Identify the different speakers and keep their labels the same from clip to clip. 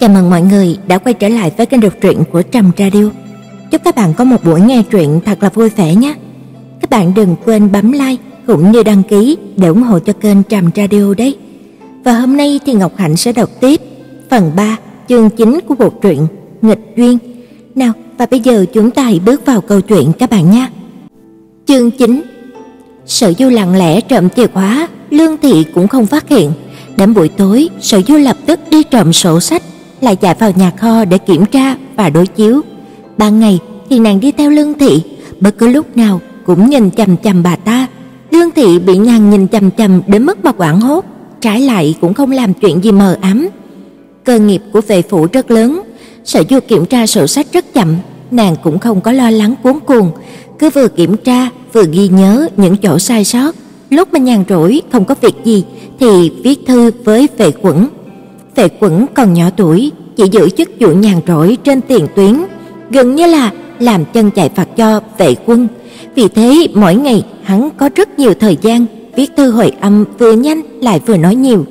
Speaker 1: Chào mừng mọi người đã quay trở lại với kênh đọc truyện của Trầm Radio. Chúc các bạn có một buổi nghe truyện thật là vui vẻ nhé. Các bạn đừng quên bấm like cũng như đăng ký để ủng hộ cho kênh Trầm Radio đấy. Và hôm nay thì Ngọc Hạnh sẽ đọc tiếp phần 3, chương 9 của bộ truyện Nghịch duyên. Nào, và bây giờ chúng ta hãy bước vào câu chuyện các bạn nhé. Chương 9. Sở Du lặng lẽ trộm chìa khóa, Lương Thị cũng không phát hiện. Đến buổi tối, Sở Du lập tức đi trộm sổ sách lại chạy vào nhà kho để kiểm tra và đối chiếu. Ban ngày thì nàng đi theo Lương Thị, bất cứ lúc nào cũng nhìn chằm chằm bà ta. Lương Thị bị nàng nhìn chằm chằm đến mức mà hoảng hốt, trái lại cũng không làm chuyện gì mờ ám. Cơ nghiệp của vệ phủ rất lớn, Sở Du kiểm tra sổ sách rất chậm, nàng cũng không có lo lắng cuống cuồng, cứ vừa kiểm tra vừa ghi nhớ những chỗ sai sót. Lúc mà nhàn rỗi không có việc gì thì viết thư với vệ quẩn Vệ Quẩn còn nhỏ tuổi, chỉ giữ chức vụ nhàn rỗi trên tiền tuyến, gần như là làm chân chạy phạt cho vệ quân. Vì thế mỗi ngày hắn có rất nhiều thời gian viết thư hồi âm vừa nhanh lại vừa nói nhiều.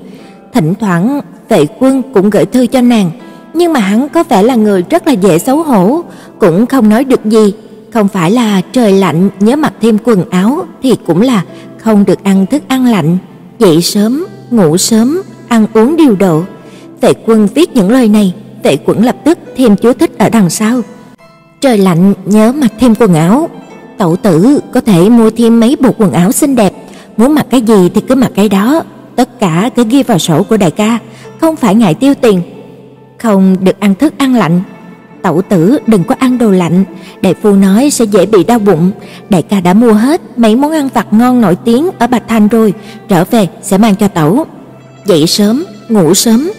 Speaker 1: Thỉnh thoảng vệ quân cũng gửi thư cho nàng, nhưng mà hắn có vẻ là người rất là dễ xấu hổ, cũng không nói được gì. Không phải là trời lạnh nhớ mặc thêm quần áo thì cũng là không được ăn thức ăn lạnh, dậy sớm, ngủ sớm, ăn uống điều độ. Vệ quân viết những lời này, vệ quẩn lập tức thêm chú thích ở đằng sau. Trời lạnh nhớ mặc thêm quần áo. Tẩu tử có thể mua thêm mấy bộ quần áo xinh đẹp, muốn mặc cái gì thì cứ mặc cái đó, tất cả cứ ghi vào sổ của đại ca, không phải ngại tiêu tiền. Không được ăn thức ăn lạnh. Tẩu tử đừng có ăn đồ lạnh, đại phu nói sẽ dễ bị đau bụng. Đại ca đã mua hết mấy món ăn vặt ngon nổi tiếng ở Bạch Thành rồi, trở về sẽ mang cho tẩu. Dậy sớm, ngủ sớm,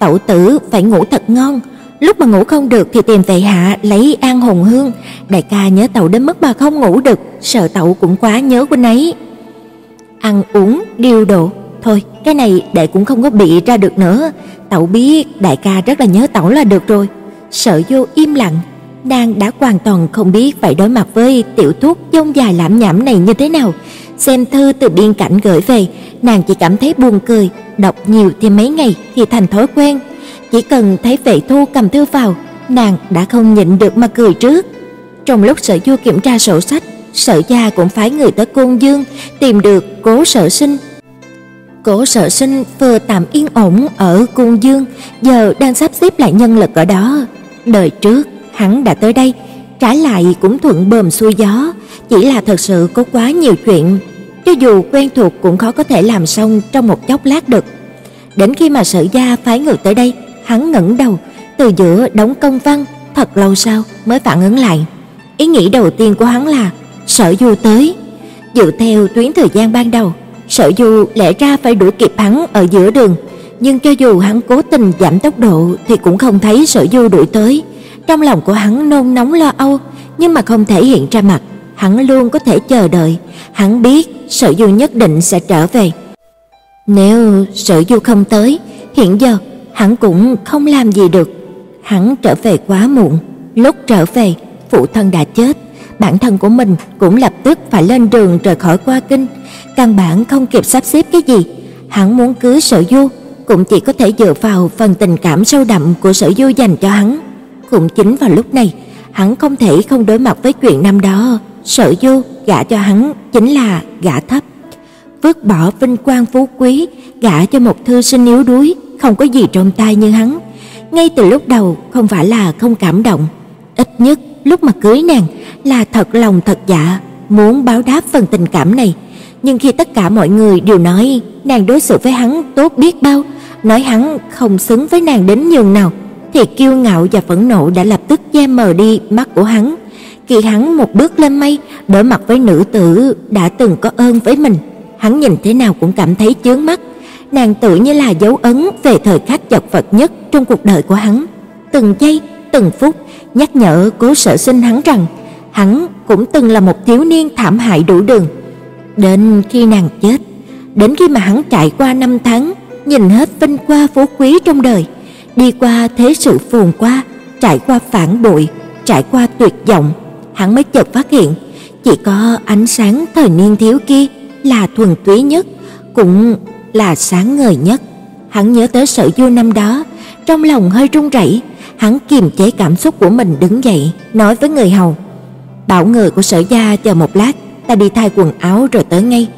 Speaker 1: Tẩu tử phải ngủ thật ngon, lúc mà ngủ không được thì tìm về hạ lấy an hồn hương, đại ca nhớ tẩu đến mức mà không ngủ được, sợ tẩu cũng quá nhớ huynh ấy. Ăn uống điều độ, thôi, cái này đệ cũng không có bị ra được nữa, tẩu biết đại ca rất là nhớ tẩu là được rồi. Sợ Vô im lặng, nàng đã hoàn toàn không biết phải đối mặt với tiểu thuốc dông dài lãm nhảm này như thế nào. Xem thư từ biên cảnh gửi về, nàng chỉ cảm thấy buồn cười, đọc nhiều thêm mấy ngày thì thành thói quen. Chỉ cần thấy Vệ Thu cầm thư vào, nàng đã không nhịn được mà cười trước. Trong lúc Sở Du kiểm tra sổ sách, Sở gia cũng phái người tới Côn Dương tìm được Cố Sở Sinh. Cố Sở Sinh vừa tạm yên ổn ở Côn Dương, giờ đang sắp xếp lại nhân lực ở đó. Đời trước hắn đã tới đây, trái lại cũng thuận bờm xuôi gió, chỉ là thật sự có quá nhiều chuyện cho dù quen thuộc cũng khó có thể làm xong trong một chốc lát được. Đến khi mà Sở gia phái người tới đây, hắn ngẩng đầu, từ giữa đống công văn, thật lâu sau mới phản ứng lại. Ý nghĩ đầu tiên của hắn là Sở Du tới. Dựa theo tuyến thời gian ban đầu, Sở Du lẽ ra phải đuổi kịp hắn ở giữa đường, nhưng cho dù hắn cố tình giảm tốc độ thì cũng không thấy Sở Du đuổi tới. Trong lòng của hắn nôn nóng lo âu, nhưng mà không thể hiện ra mặt, hắn luôn có thể chờ đợi, hắn biết Sở Du nhất định sẽ trở về. Nếu Sở Du không tới, hiện giờ hắn cũng không làm gì được. Hắn trở về quá muộn, lúc trở về, phụ thân đã chết, bản thân của mình cũng lập tức phải lên đường rời khỏi Qua Kinh, căn bản không kịp sắp xếp cái gì. Hắn muốn cưới Sở Du, cũng chỉ có thể dựa vào phần tình cảm sâu đậm của Sở Du dành cho hắn. Cũng chính vào lúc này, hắn không thể không đối mặt với chuyện năm đó. Sở Du gả cho hắn chính là gả thấp. Vứt bỏ vinh quang phú quý, gả cho một thư sinh yếu đuối, không có gì trong tay như hắn. Ngay từ lúc đầu không phải là không cảm động, ít nhất lúc mà cưới nàng là thật lòng thật dạ, muốn báo đáp phần tình cảm này. Nhưng khi tất cả mọi người đều nói nàng đối xử với hắn tốt biết bao, nói hắn không xứng với nàng đến nhường nào, thì kiêu ngạo và phẫn nộ đã lập tức che mờ đi mắt của hắn khi hắn một bước lên mây, đối mặt với nữ tử đã từng có ơn với mình, hắn nhìn thế nào cũng cảm thấy chướng mắt. Nàng tự như là dấu ấn về thời khắc chật vật nhất trong cuộc đời của hắn. Từng giây, từng phút nhắc nhở Cố Sở Sinh hắn rằng hắn cũng từng là một thiếu niên thảm hại đủ đường. Đến khi nàng chết, đến khi mà hắn trải qua năm tháng, nhìn hết vinh qua phú quý trong đời, đi qua thế sự phồn qua, trải qua phản bội, trải qua tuyệt vọng, hắn mới chợt phát hiện, chỉ có ánh sáng thời niên thiếu kia là thuần túy nhất, cũng là sáng ngời nhất. Hắn nhớ tới sự vui năm đó, trong lòng hơi run rẩy, hắn kiềm chế cảm xúc của mình đứng dậy, nói với người hầu: "Bảo người của Sở gia chờ một lát, ta đi thay quần áo rồi tới ngay."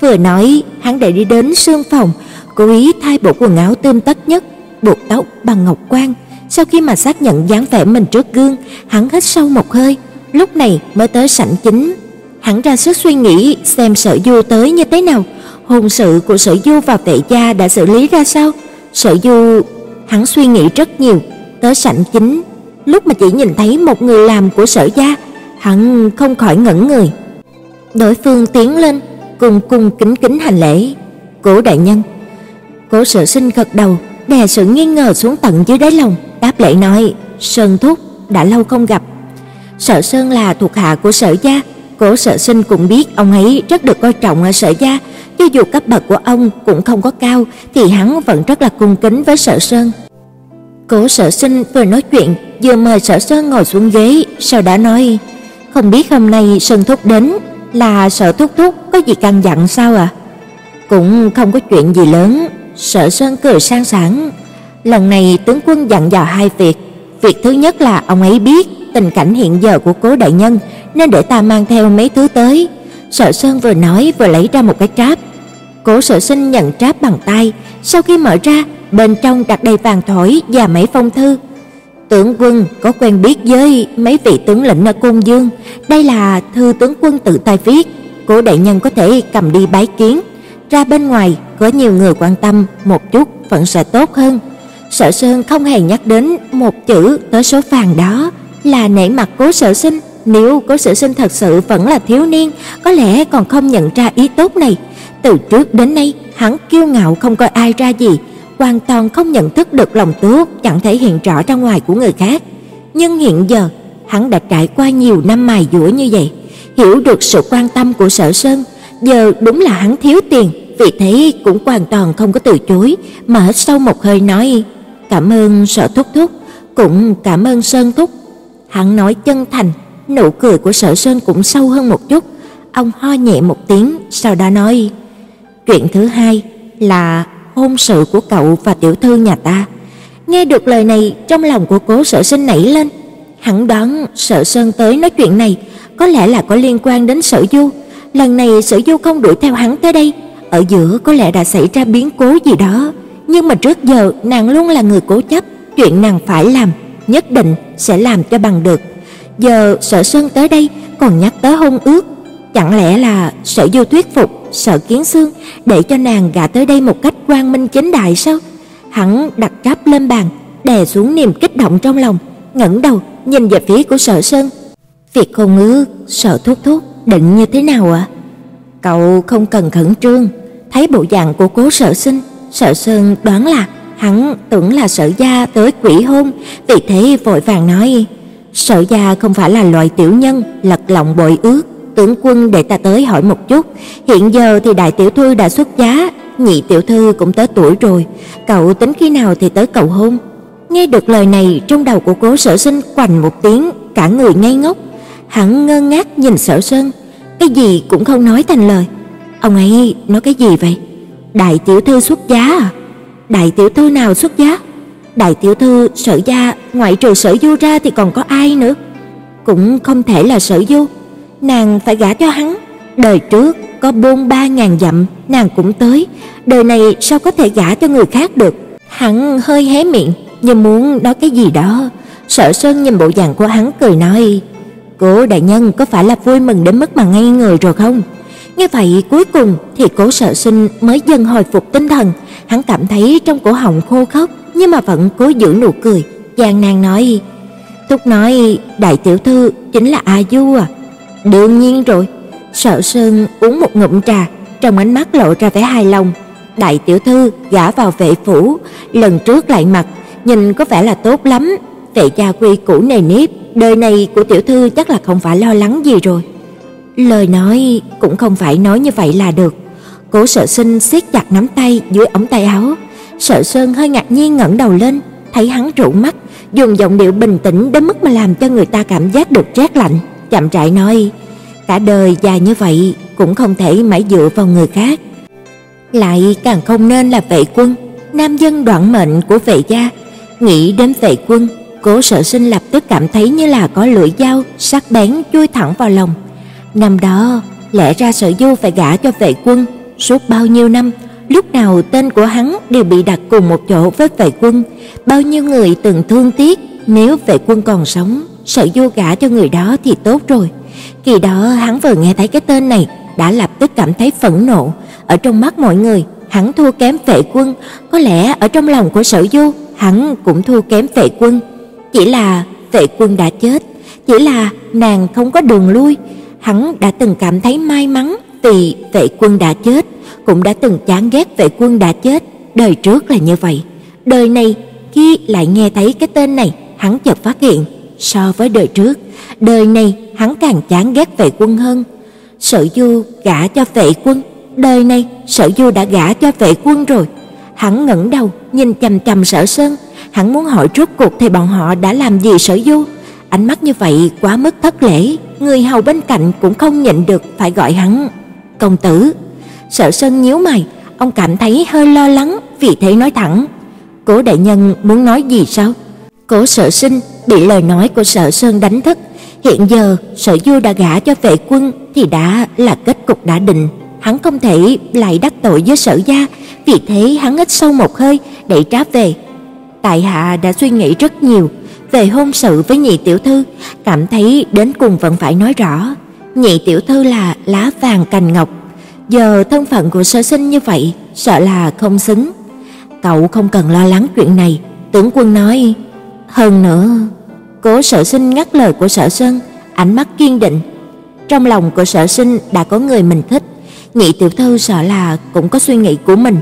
Speaker 1: Vừa nói, hắn đã đi đến sương phòng, cố ý thay bộ quần áo tươm tất nhất, buộc tóc bằng ngọc quan. Sau khi mà xác nhận dáng vẻ mình trước gương, hắn hít sâu một hơi, lúc này mới tới sảnh chính. Hắn ra sức suy nghĩ xem Sở Du tới như thế nào, hôn sự của Sở Du và Tệ gia đã xử lý ra sao. Sở Du, hắn suy nghĩ rất nhiều, tới sảnh chính, lúc mà chỉ nhìn thấy một người làm của Sở gia, hắn không khỏi ngẩn người. Đối phương tiến lên, cùng cung kính kính hành lễ. "Cố đại nhân." Cố Sở Sinh gật đầu, đè sự nghi ngờ xuống tận dưới đáy lòng, đáp lễ nói: "Sơn thúc, đã lâu không gặp." Sở Sơn là thuộc hạ của Sở gia, Cố Sở Sinh cũng biết ông ấy rất được coi trọng ở Sở gia, cho dù cấp bậc của ông cũng không có cao thì hắn vẫn rất là cung kính với Sở Sơn. Cố Sở Sinh vừa nói chuyện, vừa mời Sở Sơn ngồi xuống ghế, sau đó nói: "Không biết hôm nay Sơn thúc đến là Sở thúc thúc có gì căn dặn sao à?" "Cũng không có chuyện gì lớn." Sở Sơn cười sang sảng. Lần này tướng quân dặn dò hai việc, việc thứ nhất là ông ấy biết tình cảnh hiện giờ của Cố đại nhân nên để ta mang theo mấy thứ tới. Sở Sơn vừa nói vừa lấy ra một cái tráp. Cố Sở Sinh nhận tráp bằng tay, sau khi mở ra, bên trong đặt đầy vàng thỏi và mấy phong thư. Tướng quân có quen biết với mấy vị tướng lĩnh ở Côn Dương, đây là thư tướng quân tự tay viết, Cố đại nhân có thể cầm đi bái kiến. Ra bên ngoài có nhiều người quan tâm một chút vẫn sẽ tốt hơn. Sở Sơn không hề nhắc đến một chữ tới số vàng đó, là nể mặt Cố Sở Sinh, nếu Cố Sở Sinh thật sự vẫn là thiếu niên, có lẽ còn không nhận ra ý tốt này. Từ trước đến nay, hắn kiêu ngạo không coi ai ra gì, hoàn toàn không nhận thức được lòng tốt chẳng thể hiện rõ ra ngoài của người khác. Nhưng hiện giờ, hắn đã trải qua nhiều năm mài dũa như vậy, hiểu được sự quan tâm của Sở Sơn, giờ đúng là hắn thiếu tiền, vì thế cũng hoàn toàn không có từ chối, mà hít sâu một hơi nói: "Cảm ơn Sở thúc thúc, cũng cảm ơn Sơn thúc." Hắn nói chân thành, nụ cười của Sở Sơn cũng sâu hơn một chút. Ông ho nhẹ một tiếng, sau đó nói: "Chuyện thứ hai là hôn sự của cậu và tiểu thư nhà ta." Nghe được lời này, trong lòng của Cố Sở Sinh nảy lên. Hắn đoán Sở Sơn tới nói chuyện này có lẽ là có liên quan đến Sở Du. Lần này Sở Du không đuổi theo hắn tới đây, ở giữa có lẽ đã xảy ra biến cố gì đó, nhưng mà trước giờ nàng luôn là người cố chấp, chuyện nàng phải làm nhất định sẽ làm cho bằng được. Giờ Sở Sơn tới đây còn nhắc tới hôn ước, chẳng lẽ là Sở Du thuyết phục Sở Kiến Xương để cho nàng gả tới đây một cách quang minh chính đại sao? Hắn đặt cáp lên bàn, đè xuống niềm kích động trong lòng, ngẩng đầu nhìn về phía của Sở Sơn. Việc hôn ước, Sở Thúc Thúc định như thế nào ạ? Cậu không cần khẩn trương, thấy bộ dạng của Cố Sở Sinh, Sở Sơn đoán là Hắn tưởng là Sở gia tới quỷ hôn, vì thế vội vàng nói: "Sở gia không phải là loại tiểu nhân lật lọng bội ước, tướng quân để ta tới hỏi một chút, hiện giờ thì đại tiểu thư đã xuất giá, nhị tiểu thư cũng tới tuổi rồi, cậu tính khi nào thì tới cầu hôn?" Nghe được lời này, trong đầu của Cố Sở Sinh quành một tiếng, cả người ngây ngốc. Hắn ngơ ngác nhìn Sở Sơn, cái gì cũng không nói thành lời. Ông ấy nói cái gì vậy? Đại tiểu thư xuất giá à? Đại tiểu thư nào xuất giá? Đại tiểu thư Sở gia ngoại trừ Sở Du ra thì còn có ai nữa? Cũng không thể là Sở Du, nàng phải gả cho hắn. Đời trước có buôn ba ngàn dặm nàng cũng tới, đời này sao có thể gả cho người khác được? Hắn hơi hé miệng, như muốn nói cái gì đó. Sở Sơn nhìn bộ dạng của hắn cười nói: "Cố đại nhân có phải là vui mừng đến mức mà ngây người rồi không?" Nghe vậy cuối cùng thì Cố Sở Sinh mới dần hồi phục tinh thần, hắn cảm thấy trong cổ họng khô khốc nhưng mà vẫn cố giữ nụ cười, gian nan nói: "Túc nói đại tiểu thư chính là A Du à?" "Đương nhiên rồi." Sở Sơn uống một ngụm trà, trong ánh mắt lộ ra vẻ hài lòng. Đại tiểu thư gả vào vệ phủ, lần trước lại mặt, nhìn có vẻ là tốt lắm, vệ gia quy cũ nề nếp, đời này của tiểu thư chắc là không phải lo lắng gì rồi. Lời nói cũng không phải nói như vậy là được. Cố Sở Sinh siết chặt nắm tay dưới ống tay áo. Sở Sơn hơi ngạc nhiên ngẩng đầu lên, thấy hắn rũ mắt, dùng giọng điệu bình tĩnh đến mức mà làm cho người ta cảm giác được rét lạnh, chậm rãi nói: "Cả đời dài như vậy cũng không thể mãi dựa vào người khác, lại càng không nên là vệ quân, nam dân đoạn mệnh của vệ gia, Nghĩ đến vệ quân, Cố Sở Sinh lập tức cảm thấy như là có lưỡi dao sắc bén chui thẳng vào lòng. Năm đó, lẽ ra Sở Du phải gả cho vệ quân, suốt bao nhiêu năm, lúc nào tên của hắn đều bị đặt cùng một chỗ với vệ quân, bao nhiêu người từng thương tiếc, nếu vệ quân còn sống, Sở Du gả cho người đó thì tốt rồi. Kỳ đó hắn vừa nghe thấy cái tên này đã lập tức cảm thấy phẫn nộ, ở trong mắt mọi người, hắn thua kém vệ quân, có lẽ ở trong lòng của Sở Du, hắn cũng thua kém vệ quân. Chỉ là vệ quân đã chết, chỉ là nàng không có đường lui, hắn đã từng cảm thấy may mắn vì vệ quân đã chết, cũng đã từng chán ghét vệ quân đã chết, đời trước là như vậy. Đời này khi lại nghe thấy cái tên này, hắn chợt phát hiện, so với đời trước, đời này hắn càng chán ghét vệ quân hơn. Sở Du gả cho vệ quân, đời này Sở Du đã gả cho vệ quân rồi. Hắn ngẩng đầu, nhìn chằm chằm Sở Sơn, hắn muốn hỏi rốt cuộc thì bọn họ đã làm gì Sở Du. Ánh mắt như vậy quá mức thất lễ, người hầu bên cạnh cũng không nhịn được phải gọi hắn công tử. Sở Sơn nhíu mày, ông cảm thấy hơi lo lắng, vì thế nói thẳng: "Cố đại nhân muốn nói gì sao?" Cố Sở Sinh bị lời nói của Sở Sơn đánh thức, hiện giờ Sở Du đã gả cho vệ quân thì đã là kết cục đã định, hắn không thể lại đắc tội với Sở gia, vì thế hắn hít sâu một hơi để tráp về. Tại hạ đã suy nghĩ rất nhiều về hôn sự với nhị tiểu thư, cảm thấy đến cùng vẫn phải nói rõ. Nhị tiểu thư là lá vàng cành ngọc, giờ thân phận của Sở Sinh như vậy, sợ là không xứng. Cậu không cần lo lắng chuyện này, tướng quân nói. Hơn nữa, Cố Sở Sinh ngắt lời của Sở Sơn, ánh mắt kiên định. Trong lòng của Sở Sinh đã có người mình thích, nhị tiểu thư sợ là cũng có suy nghĩ của mình.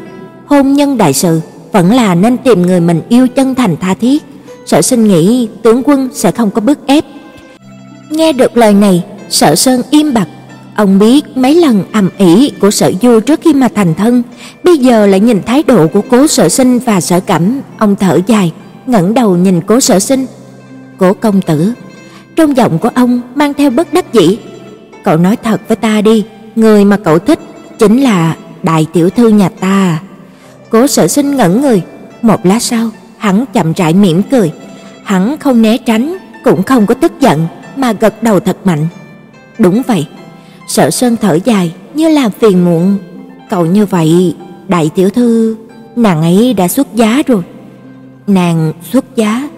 Speaker 1: Hôn nhân đại sự vẫn là nên tìm người mình yêu chân thành tha thiết. Sở Sinh nghĩ tướng quân sẽ không có bức ép. Nghe được lời này, Sở Sơn im bặt. Ông biết mấy lần ầm ĩ của Sở Du trước khi mà thành thân, bây giờ lại nhìn thái độ của Cố Sở Sinh và Sở Cẩm, ông thở dài, ngẩng đầu nhìn Cố Sở Sinh. "Cố công tử." Trong giọng của ông mang theo bất đắc dĩ. "Cậu nói thật với ta đi, người mà cậu thích chính là đại tiểu thư nhà ta." Cố Sở Sinh ngẩn người, một lát sau, hắn chậm rãi mỉm cười, hắn không né tránh, cũng không có tức giận mà gật đầu thật mạnh. Đúng vậy. Sở Sơn thở dài, như làm phiền muộn. Cậu như vậy, đại tiểu thư, nàng ấy đã xuất giá rồi. Nàng xuất giá?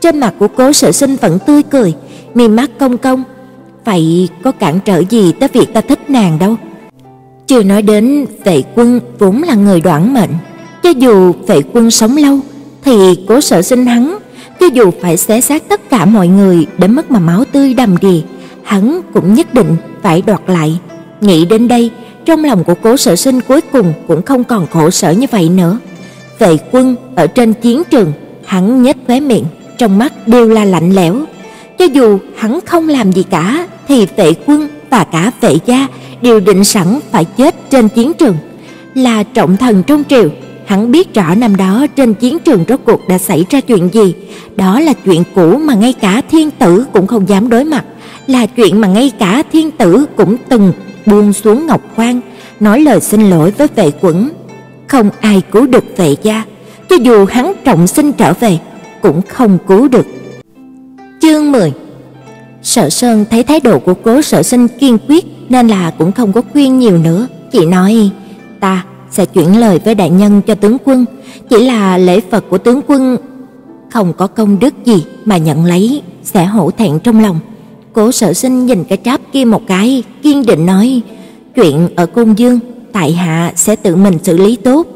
Speaker 1: Trên mặt của Cố Sở Sinh vẫn tươi cười, mi mắt cong cong. Vậy có cản trở gì tới việc ta thích nàng đâu? Chưa nói đến vệ quân vốn là người đoản mệnh, cho dù vệ quân sống lâu thì Cố Sở Sinh hắn, cho dù phải xé xác tất cả mọi người đến mức mà máu tươi đầm đìa, hắn cũng nhất định phải đoạt lại. Nghĩ đến đây, trong lòng của Cố Sở Sinh cuối cùng cũng không còn khổ sở như vậy nữa. Vệ quân ở trên chiến trường, hắn nhếch khóe miệng, trong mắt đều là lạnh lẽo. Cho dù hắn không làm gì cả, thì vệ quân và cả vệ gia đều định sẵn phải chết trên chiến trường. Là trọng thần trong triều, hắn biết rõ năm đó trên chiến trường rốt cuộc đã xảy ra chuyện gì. Đó là chuyện cũ mà ngay cả thiên tử cũng không dám đối mặt là chuyện mà ngay cả thiên tử cũng từng buông xuống ngọc quan, nói lời xin lỗi với vệ quẩn. Không ai cứu được vệ gia, cho dù hắn trọng sinh trở về, cũng không cứu được. Chương 10 Sở Sơn thấy thái độ của cố sở sinh kiên quyết nên là cũng không có khuyên nhiều nữa, chỉ nói ta sẽ chuyển lời với đại nhân cho tướng quân, chỉ là lễ vật của tướng quân không có công đức gì mà nhận lấy sẽ hổ thẹn trong lòng. Cố Sở Sinh nhìn cái cháp kia một cái, kiên định nói: "Chuyện ở cung dương, tại hạ sẽ tự mình xử lý tốt."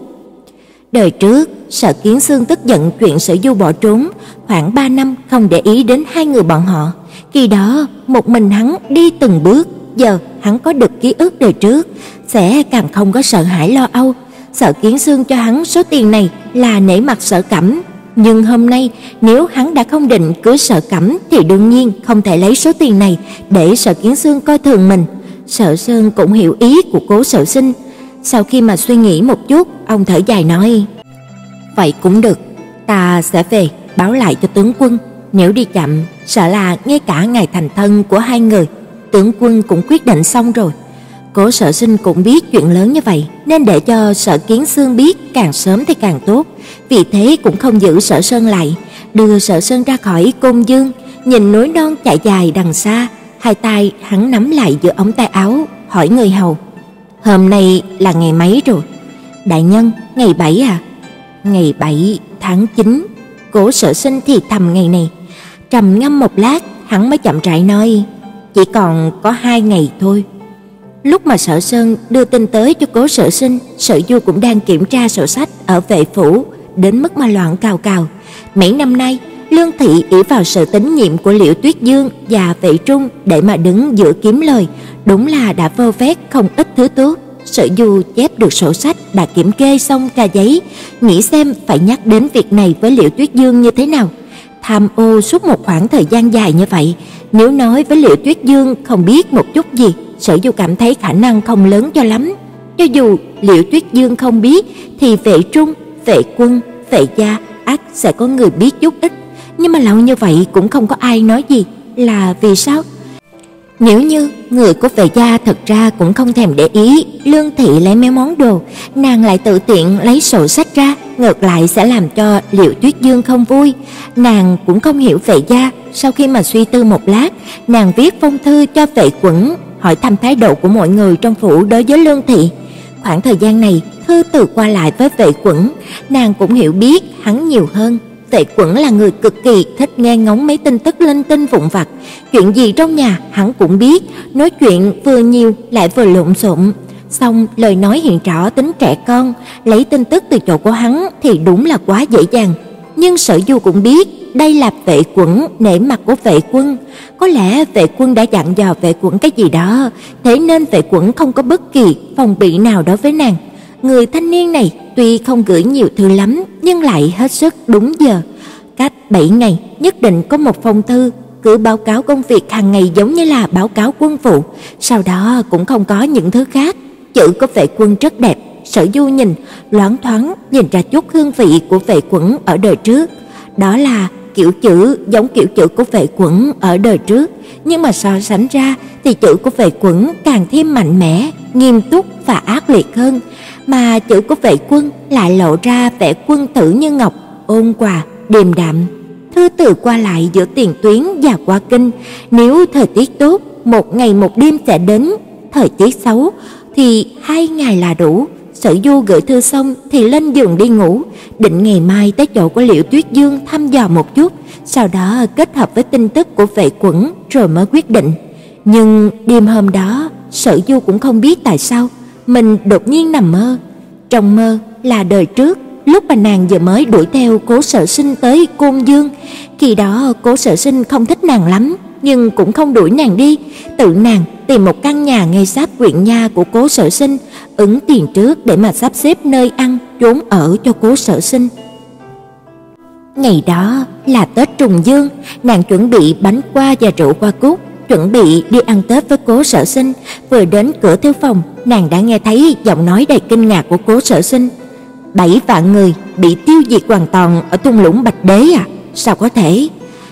Speaker 1: Đời trước, Sở Kiến Xương tức giận chuyện Sở Du bỏ trốn, khoảng 3 năm không để ý đến hai người bọn họ. Khi đó, một mình hắn đi từng bước, giờ hắn có được ký ức đời trước, sẽ càng không có sợ hãi lo âu. Sở Kiến Xương cho hắn số tiền này là nể mặt Sở Cẩm, nhưng hôm nay nếu hắn đã không định cưới Sở Cẩm thì đương nhiên không thể lấy số tiền này để Sở Kiến Xương coi thường mình. Sở Sơn cũng hiểu ý của Cố Sở Sinh. Sau khi mà suy nghĩ một chút, ông thở dài nói: "Vậy cũng được, ta sẽ về báo lại cho tướng quân, nếu đi chậm sợ là ngay cả ngày thành thân của hai người, tướng quân cũng quyết định xong rồi." Cố Sở Sinh cũng biết chuyện lớn như vậy, nên để cho Sở Kiến Xương biết càng sớm thì càng tốt, vì thế cũng không giữ Sở Sơn lại, đưa Sở Sơn ra khỏi cung dương, nhìn núi non chạy dài đằng xa, hai tay hắn nắm lại giữa ống tay áo, hỏi người hầu: "Hôm nay là ngày mấy rồi?" "Đại nhân, ngày 7 à?" "Ngày 7 tháng 9." Cố Sở Sinh thì thầm ngày này. Trầm ngâm một lát, hắn mới chậm rãi nói: "Chỉ còn có hai ngày thôi." Lúc mà Sở Sơn đưa tin tới cho Cố Sở Sinh, Sở Du cũng đang kiểm tra sổ sách ở vệ phủ, đến mức mà loạn cào cào. Mấy năm nay, Lương thị ỷ vào sự tín nhiệm của Liễu Tuyết Dương và Vệ Trung để mà đứng giữa kiếm lời, đúng là đã vơ vét không ít thứ tốt. Sở Du chép được sổ sách đã kiểm kê xong ra giấy, nghĩ xem phải nhắc đến việc này với Liễu Tuyết Dương như thế nào. Tham ô suốt một khoảng thời gian dài như vậy, nếu nói với Liễu Tuyết Dương không biết một chút gì, Sở Du cảm thấy khả năng không lớn cho lắm. Cho dù Liễu Tuyết Dương không biết thì Vệ Trung, Vệ Quân, Vệ gia ắt sẽ có người biết chút ít, nhưng mà lâu như vậy cũng không có ai nói gì, là vì sao? Nếu như người của vệ gia thật ra cũng không thèm để ý Lương thị lấy mấy món đồ, nàng lại tự tiện lấy sổ sách ra, ngược lại sẽ làm cho Liệu Tuyết Dương không vui. Nàng cũng không hiểu vệ gia, sau khi mà suy tư một lát, nàng viết phong thư cho vệ quẩn hỏi thăm thái độ của mọi người trong phủ đối với Lương thị. Khoảng thời gian này, thư từ qua lại với vệ quẩn, nàng cũng hiểu biết hắn nhiều hơn. Vệ Quẩn là người cực kỳ thích nghe ngóng mấy tin tức linh tinh vụn vặt, chuyện gì trong nhà hắn cũng biết, nói chuyện vừa nhiều lại vừa lộn xộn. Xong lời nói hiện rõ tính trẻ con, lấy tin tức từ chỗ của hắn thì đúng là quá dễ dàng. Nhưng Sở Du cũng biết đây là vệ quẩn nể mặt của vệ quân, có lẽ vệ quân đã dặn dò vệ quẩn cái gì đó, thế nên vệ quẩn không có bất kỳ phòng bị nào đối với nàng. Người thanh niên này tuy không gửi nhiều thư lắm, nhưng lại hết sức đúng giờ. Cách 7 ngày, nhất định có một phong thư cứ báo cáo công việc hàng ngày giống như là báo cáo quân vụ, sau đó cũng không có những thứ khác. Chữ của vệ quân rất đẹp, Sở Du nhìn, loáng thoáng nhìn ra chút hương vị của vệ quẩn ở đời trước. Đó là kiểu chữ giống kiểu chữ của vệ quẩn ở đời trước, nhưng mà so sánh ra thì chữ của vệ quẩn càng thêm mạnh mẽ, nghiêm túc và ác liệt hơn, mà chữ của vệ quân lại lộ ra vẻ quân tử như ngọc, ôn hòa, điềm đạm. Thư từ qua lại giữa tiền tuyến và qua kinh, nếu thời tiết tốt, một ngày một đêm sẽ đến, thời tiết xấu thì hai ngày là đủ. Sở Du gửi thư xong thì lên giường đi ngủ, định ngày mai tới chỗ của Liễu Tuyết Dương thăm dò một chút, sau đó kết hợp với tin tức của vệ quẩn rồi mới quyết định. Nhưng đêm hôm đó, Sở Du cũng không biết tại sao mình đột nhiên nằm mơ. Trong mơ là đời trước, lúc mà nàng vừa mới đuổi theo Cố Sở Sinh tới Côn Dương, khi đó Cố Sở Sinh không thích nàng lắm, nhưng cũng không đuổi nàng đi, tự nàng tìm một căn nhà ngay sát quyện nha của Cố Sở Sinh, ứng tiền trước để mà sắp xếp nơi ăn, trốn ở cho Cố Sở Sinh. Ngày đó là Tết trùng dương, nàng chuẩn bị bánh qua và rượu qua cúc, chuẩn bị đi ăn Tết với Cố Sở Sinh, vừa đến cửa thư phòng, nàng đã nghe thấy giọng nói đầy kinh ngạc của Cố Sở Sinh. Bảy vạn người bị tiêu diệt hoàn toàn ở thung lũng Bạch Đế à? Sao có thể?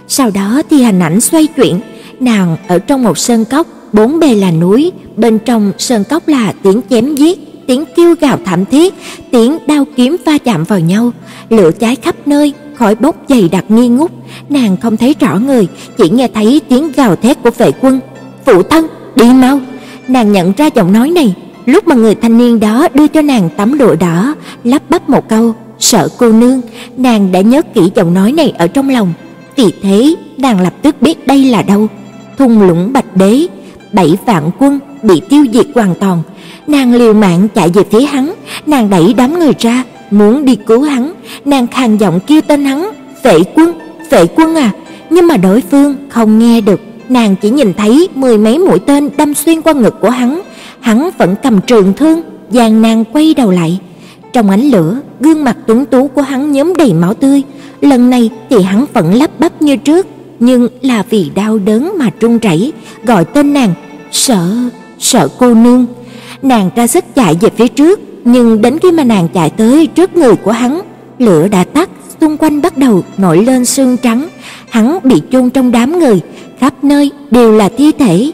Speaker 1: Sau đó thì hình ảnh xoay chuyển, nàng ở trong một sân cốc, bốn bề là núi, bên trong sơn cốc là tiếng chém giết, tiếng kêu gào thảm thiết, tiếng đao kiếm va chạm vào nhau, lửa cháy khắp nơi, khói bốc dày đặc nghi ngút, nàng không thấy rõ người, chỉ nghe thấy tiếng gào thét của vệ quân. "Phụ thân, đi mau!" Nàng nhận ra giọng nói này, lúc mà người thanh niên đó đưa cho nàng tấm lụa đỏ, lắp bắp một câu, "Sợ cô nương." Nàng đã nhớ kỹ giọng nói này ở trong lòng, vì thế nàng lập tức biết đây là đâu. Thung lũng Bạch Đế, bảy vạn quân bị tiêu diệt hoàn toàn. Nàng liều mạng chạy về phía hắn, nàng đẩy đám người ra, muốn đi cứu hắn, nàng khàn giọng kêu tên hắn, "Vệ quân, vệ quân à!" Nhưng mà đối phương không nghe được, nàng chỉ nhìn thấy mười mấy mũi tên đâm xuyên qua ngực của hắn, hắn vẫn cầm trường thương, gian nan quay đầu lại. Trong ánh lửa, gương mặt tuấn tú của hắn nhóm đầy máu tươi, lần này thì hắn vẫn lắp bắp như trước, nhưng là vì đau đớn mà run rẩy, gọi tên nàng, "Sợ, sợ cô nương." Nàng ra sức chạy về phía trước, nhưng đến khi mà nàng chạy tới trước người của hắn, lửa đã tắt, xung quanh bắt đầu nổi lên sương trắng, hắn bị chôn trong đám người, khắp nơi đều là thi thể.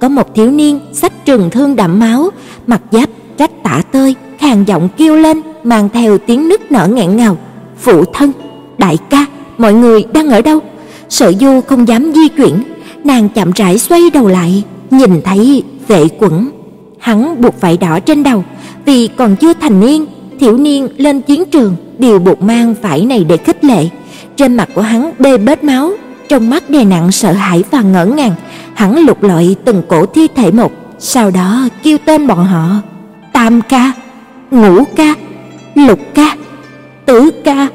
Speaker 1: có một thiếu niên xách trường thương đẫm máu, mặc giáp rách tả tơi, khàn giọng kêu lên mang theo tiếng nức nở nghẹn ngào, "Phụ thân, đại ca, mọi người đang ở đâu?" Sở Du không dám di chuyển, nàng chậm rãi xoay đầu lại, nhìn thấy Vệ Quẩn, hắn buộc vải đỏ trên đầu, vì còn chưa thành niên, thiếu niên lên chiến trường đều buộc mang vải này để khích lệ. Trên mặt của hắn bê bết máu, trong mắt đè nặng sợ hãi và ngỡ ngàng, hắn lục lọi từng cổ thi thể một, sau đó kêu tên bọn họ: Tam ca, Ngũ ca, Lục ca, Tứ ca,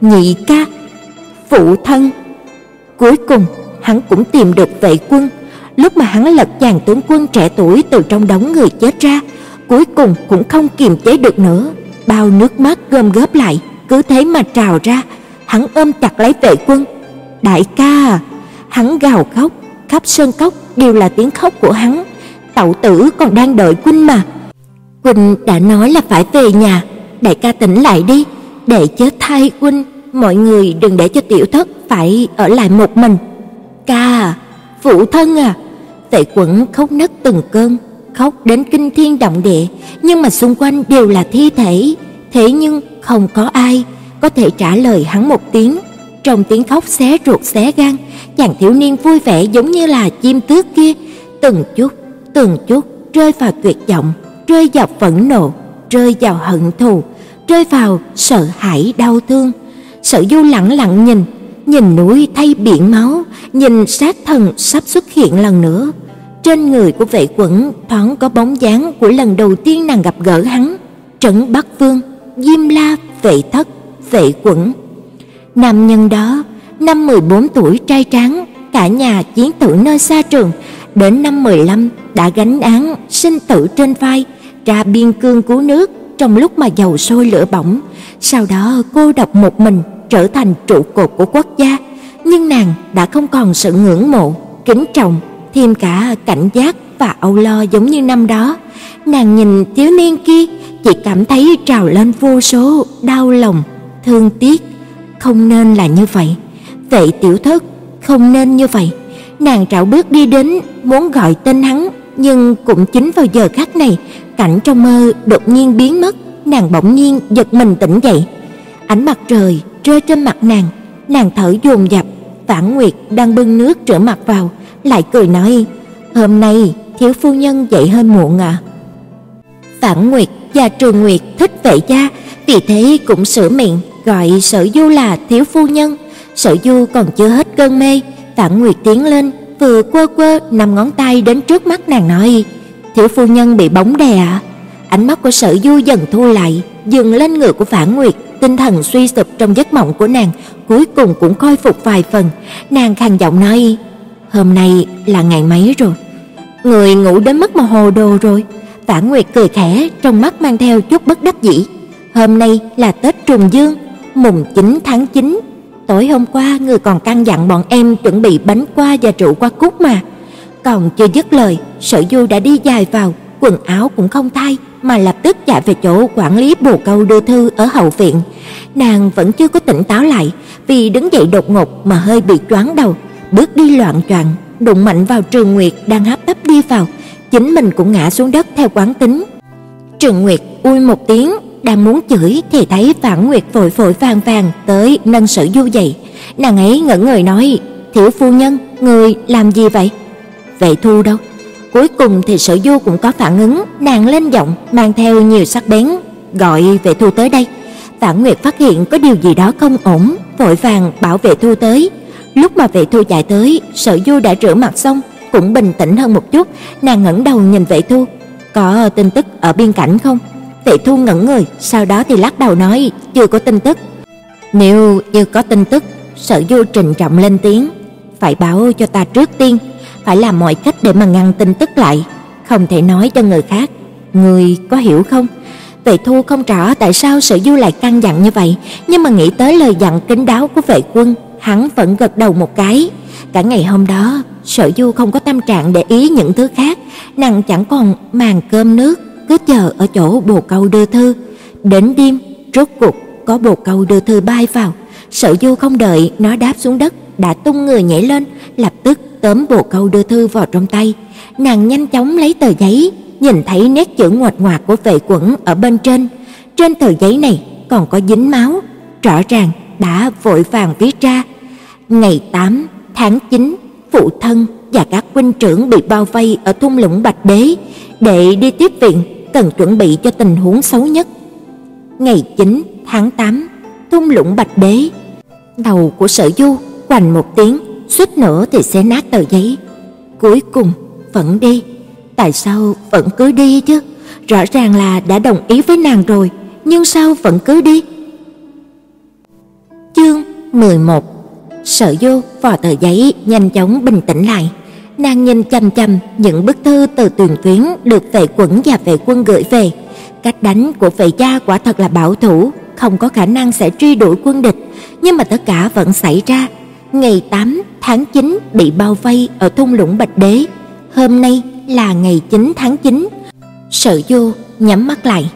Speaker 1: Nhị ca, phụ thân. Cuối cùng, hắn cũng tìm được vệ quân. Lúc mà hắn lật chàng tướng quân trẻ tuổi từ trong đống người chết ra, cuối cùng cũng không kiềm chế được nữa, bao nước mắt gom góp lại, cứ thế mà trào ra. Hắn ôm chặt lấy vệ quân. "Đại ca!" À, hắn gào khóc, khắp sơn cốc đều là tiếng khóc của hắn. Tẩu tử còn đang đợi huynh mà. Huynh đã nói là phải về nhà, đại ca tỉnh lại đi, để chết thay huynh, mọi người đừng để cho tiểu thất phải ở lại một mình. Ca, phụ thân à. Tệ Quẩn khóc nấc từng cơn, khóc đến kinh thiên động địa, nhưng mà xung quanh đều là thi thể, thế nhưng không có ai có thể trả lời hắn một tiếng. Trong tiếng khóc xé ruột xé gan, chàng thiếu niên vui vẻ giống như là chim tước kia, từng chút, từng chút rơi vào tuyệt vọng, rơi vào phẫn nộ, rơi vào hận thù, rơi vào sợ hãi đau thương. Sở Du lặng lặng nhìn, nhìn núi thay biển máu, nhìn sát thần sắp xuất hiện lần nữa. Trên người của vệ quẩn thoáng có bóng dáng của lần đầu tiên nàng gặp gỡ hắn, Trấn Bắc Vương, Diêm La, Vệ Thất, Vệ Quẩn. Nam nhân đó, năm 14 tuổi trai tráng, cả nhà chiến tử nơi xa trường, đến năm 15 đã gánh án sinh tử trên vai, ra biên cương cứu nước trong lúc mà dầu sôi lửa bỏng, sau đó cô độc một mình trở thành trụ cột của quốc gia, nhưng nàng đã không còn sự ngưỡng mộ, kính trọng, thêm cả cảnh giác và âu lo giống như năm đó. Nàng nhìn thiếu niên kia, chỉ cảm thấy trào lên vô số đau lòng, thương tiếc, không nên là như vậy. Vậy tiểu thất không nên như vậy. Nàng trảo bước đi đến muốn gọi tên hắn, nhưng cũng chính vào giờ khắc này, cảnh trong mơ đột nhiên biến mất, nàng bỗng nhiên giật mình tỉnh dậy. Ánh mặt trời rơi trên mặt nàng, nàng thở dồn dập, Vãn Nguyệt đang bưng nước rửa mặt vào, lại cười nói: "Hôm nay thiếu phu nhân dậy hơi muộn à?" Vãn Nguyệt và Trường Nguyệt thích vệ gia, vì thế cũng sửa miệng gọi Sở Du là thiếu phu nhân. Sở Du còn chưa hết cơn mê, Vãn Nguyệt tiến lên, vừa quơ quơ năm ngón tay đến trước mắt nàng nói: "Thiếu phu nhân bị bóng đè ạ." À? Ánh mắt của Sở Du dần thu lại, dừng lên người của Vãn Nguyệt, tinh thần suy sụp trong giấc mộng của nàng cuối cùng cũng khôi phục vài phần. Nàng khàn giọng nói: "Hôm nay là ngày mấy rồi?" Người ngủ đến mức mà hồ đồ rồi. Vãn Nguyệt cười khẽ, trong mắt mang theo chút bất đắc dĩ. "Hôm nay là Tết Trùng Dương, mùng 9 tháng 9. Tối hôm qua người còn căn dặn bọn em chuẩn bị bánh qua và rượu qua cúc mà." Còn chưa dứt lời, Sở Du đã đi dài vào, quần áo cũng không thay, mà lập tức chạy về chỗ quản lý bồ câu đưa thư ở hậu viện. Nàng vẫn chưa có tỉnh táo lại, vì đứng dậy đột ngột mà hơi bị choáng đầu, bước đi loạn choạng, đụng mạnh vào Trường Nguyệt đang hấp tấp đi vào, chính mình cũng ngã xuống đất theo quán tính. Trường Nguyệt ui một tiếng, đang muốn chửi thì thấy Phản Nguyệt vội vội vàng vàng tới nâng Sở Du dậy. Nàng ấy ngẩn người nói: "Thiếu phu nhân, người làm gì vậy?" "Vệ Thu đâu?" Cuối cùng thì Sở Du cũng có phản ứng, nàng lên giọng mang theo nhiều sắc bén, gọi Vệ Thu tới đây. Tả Nguyệt phát hiện có điều gì đó không ổn, vội vàng bảo Vệ Thu tới. Lúc mà Vệ Thu chạy tới, Sở Du đã rửa mặt xong, cũng bình tĩnh hơn một chút, nàng ngẩng đầu nhìn Vệ Thu, "Có tin tức ở biên cảnh không?" Vệ Thu ngẩn người, sau đó thì lắc đầu nói, "Chưa có tin tức." Nếu như có tin tức, Sở Du trịnh trọng lên tiếng, "Phải báo cho ta trước tiên." Phải làm mọi cách để mà ngăn tin tức lại, không thể nói cho người khác. Người có hiểu không? Vệ Thu không rõ tại sao Sở Du lại căn dặn như vậy, nhưng mà nghĩ tới lời dặn kín đáo của vệ quân, hắn vẫn gật đầu một cái. Cả ngày hôm đó, Sở Du không có tâm trạng để ý những thứ khác, nàng chẳng còn màng cơm nước, cứ chờ ở chỗ bồ câu đưa thư. Đến đêm, rốt cuộc có bồ câu đưa thư bay vào, Sở Du không đợi nó đáp xuống đất, đã tung người nhảy lên, lập tức tóm bồ câu đưa thư vào trong tay, nàng nhanh chóng lấy tờ giấy, nhìn thấy nét chữ ngoạch ngoạc của vệ quẩn ở bên trên. Trên tờ giấy này còn có dính máu, rõ ràng đã vội vàng viết ra. Ngày 8 tháng 9, phụ thân và các huynh trưởng bị bao vây ở thung lũng Bạch Đế, để đi tiếp viện cần chuẩn bị cho tình huống xấu nhất. Ngày 9 tháng 8, thung lũng Bạch Đế. Đầu của Sở Du quành một tiếng, suýt nữa thì xé nát tờ giấy. Cuối cùng vẫn đi. Tại sao vẫn cứ đi chứ? Rõ ràng là đã đồng ý với nàng rồi, nhưng sao vẫn cứ đi? Chương 11 Sở Du vò tờ giấy nhanh chóng bình tĩnh lại. Nàng nhìn chằm chằm những bức thư từ tuyển tuyến được vệ quẩn và vệ quân gửi về. Cách đánh của vệ gia quả thật là bảo thủ, không có khả năng sẽ truy đuổi quân địch, nhưng mà tất cả vẫn xảy ra. Ngày 8 tháng 9 bị bao vây ở thung lũng Bạch Đế. Hôm nay là ngày 9 tháng 9. Sở Du nhắm mắt lại,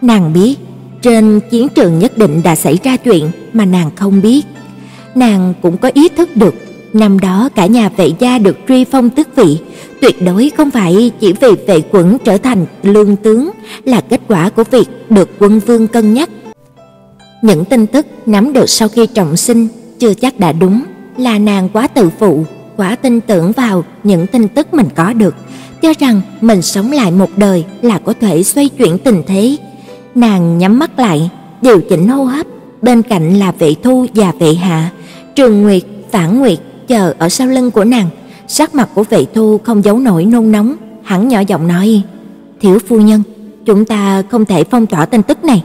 Speaker 1: nàng biết trên chiến trường nhất định đã xảy ra chuyện mà nàng không biết. Nàng cũng có ý thức được Năm đó cả nhà vệ gia được truy phong tước vị, tuyệt đối không phải chỉ vì vệ quẩn trở thành lương tướng là kết quả của việc được quân vương cân nhắc. Những tin tức nắm được sau khi trọng sinh chưa chắc đã đúng, là nàng quá tự phụ, quá tin tưởng vào những tin tức mình có được, cho rằng mình sống lại một đời là có thể xoay chuyển tình thế. Nàng nhắm mắt lại, điều chỉnh hô hấp, bên cạnh là Vệ Thu và Vệ Hạ, Trường Nguyệt, Phản Nguyệt chờ ở sau lưng của nàng, sắc mặt của Vệ Thu không giấu nổi nôn nóng, hắn nhỏ giọng nói: "Thiếu phu nhân, chúng ta không thể phong tỏa tin tức này."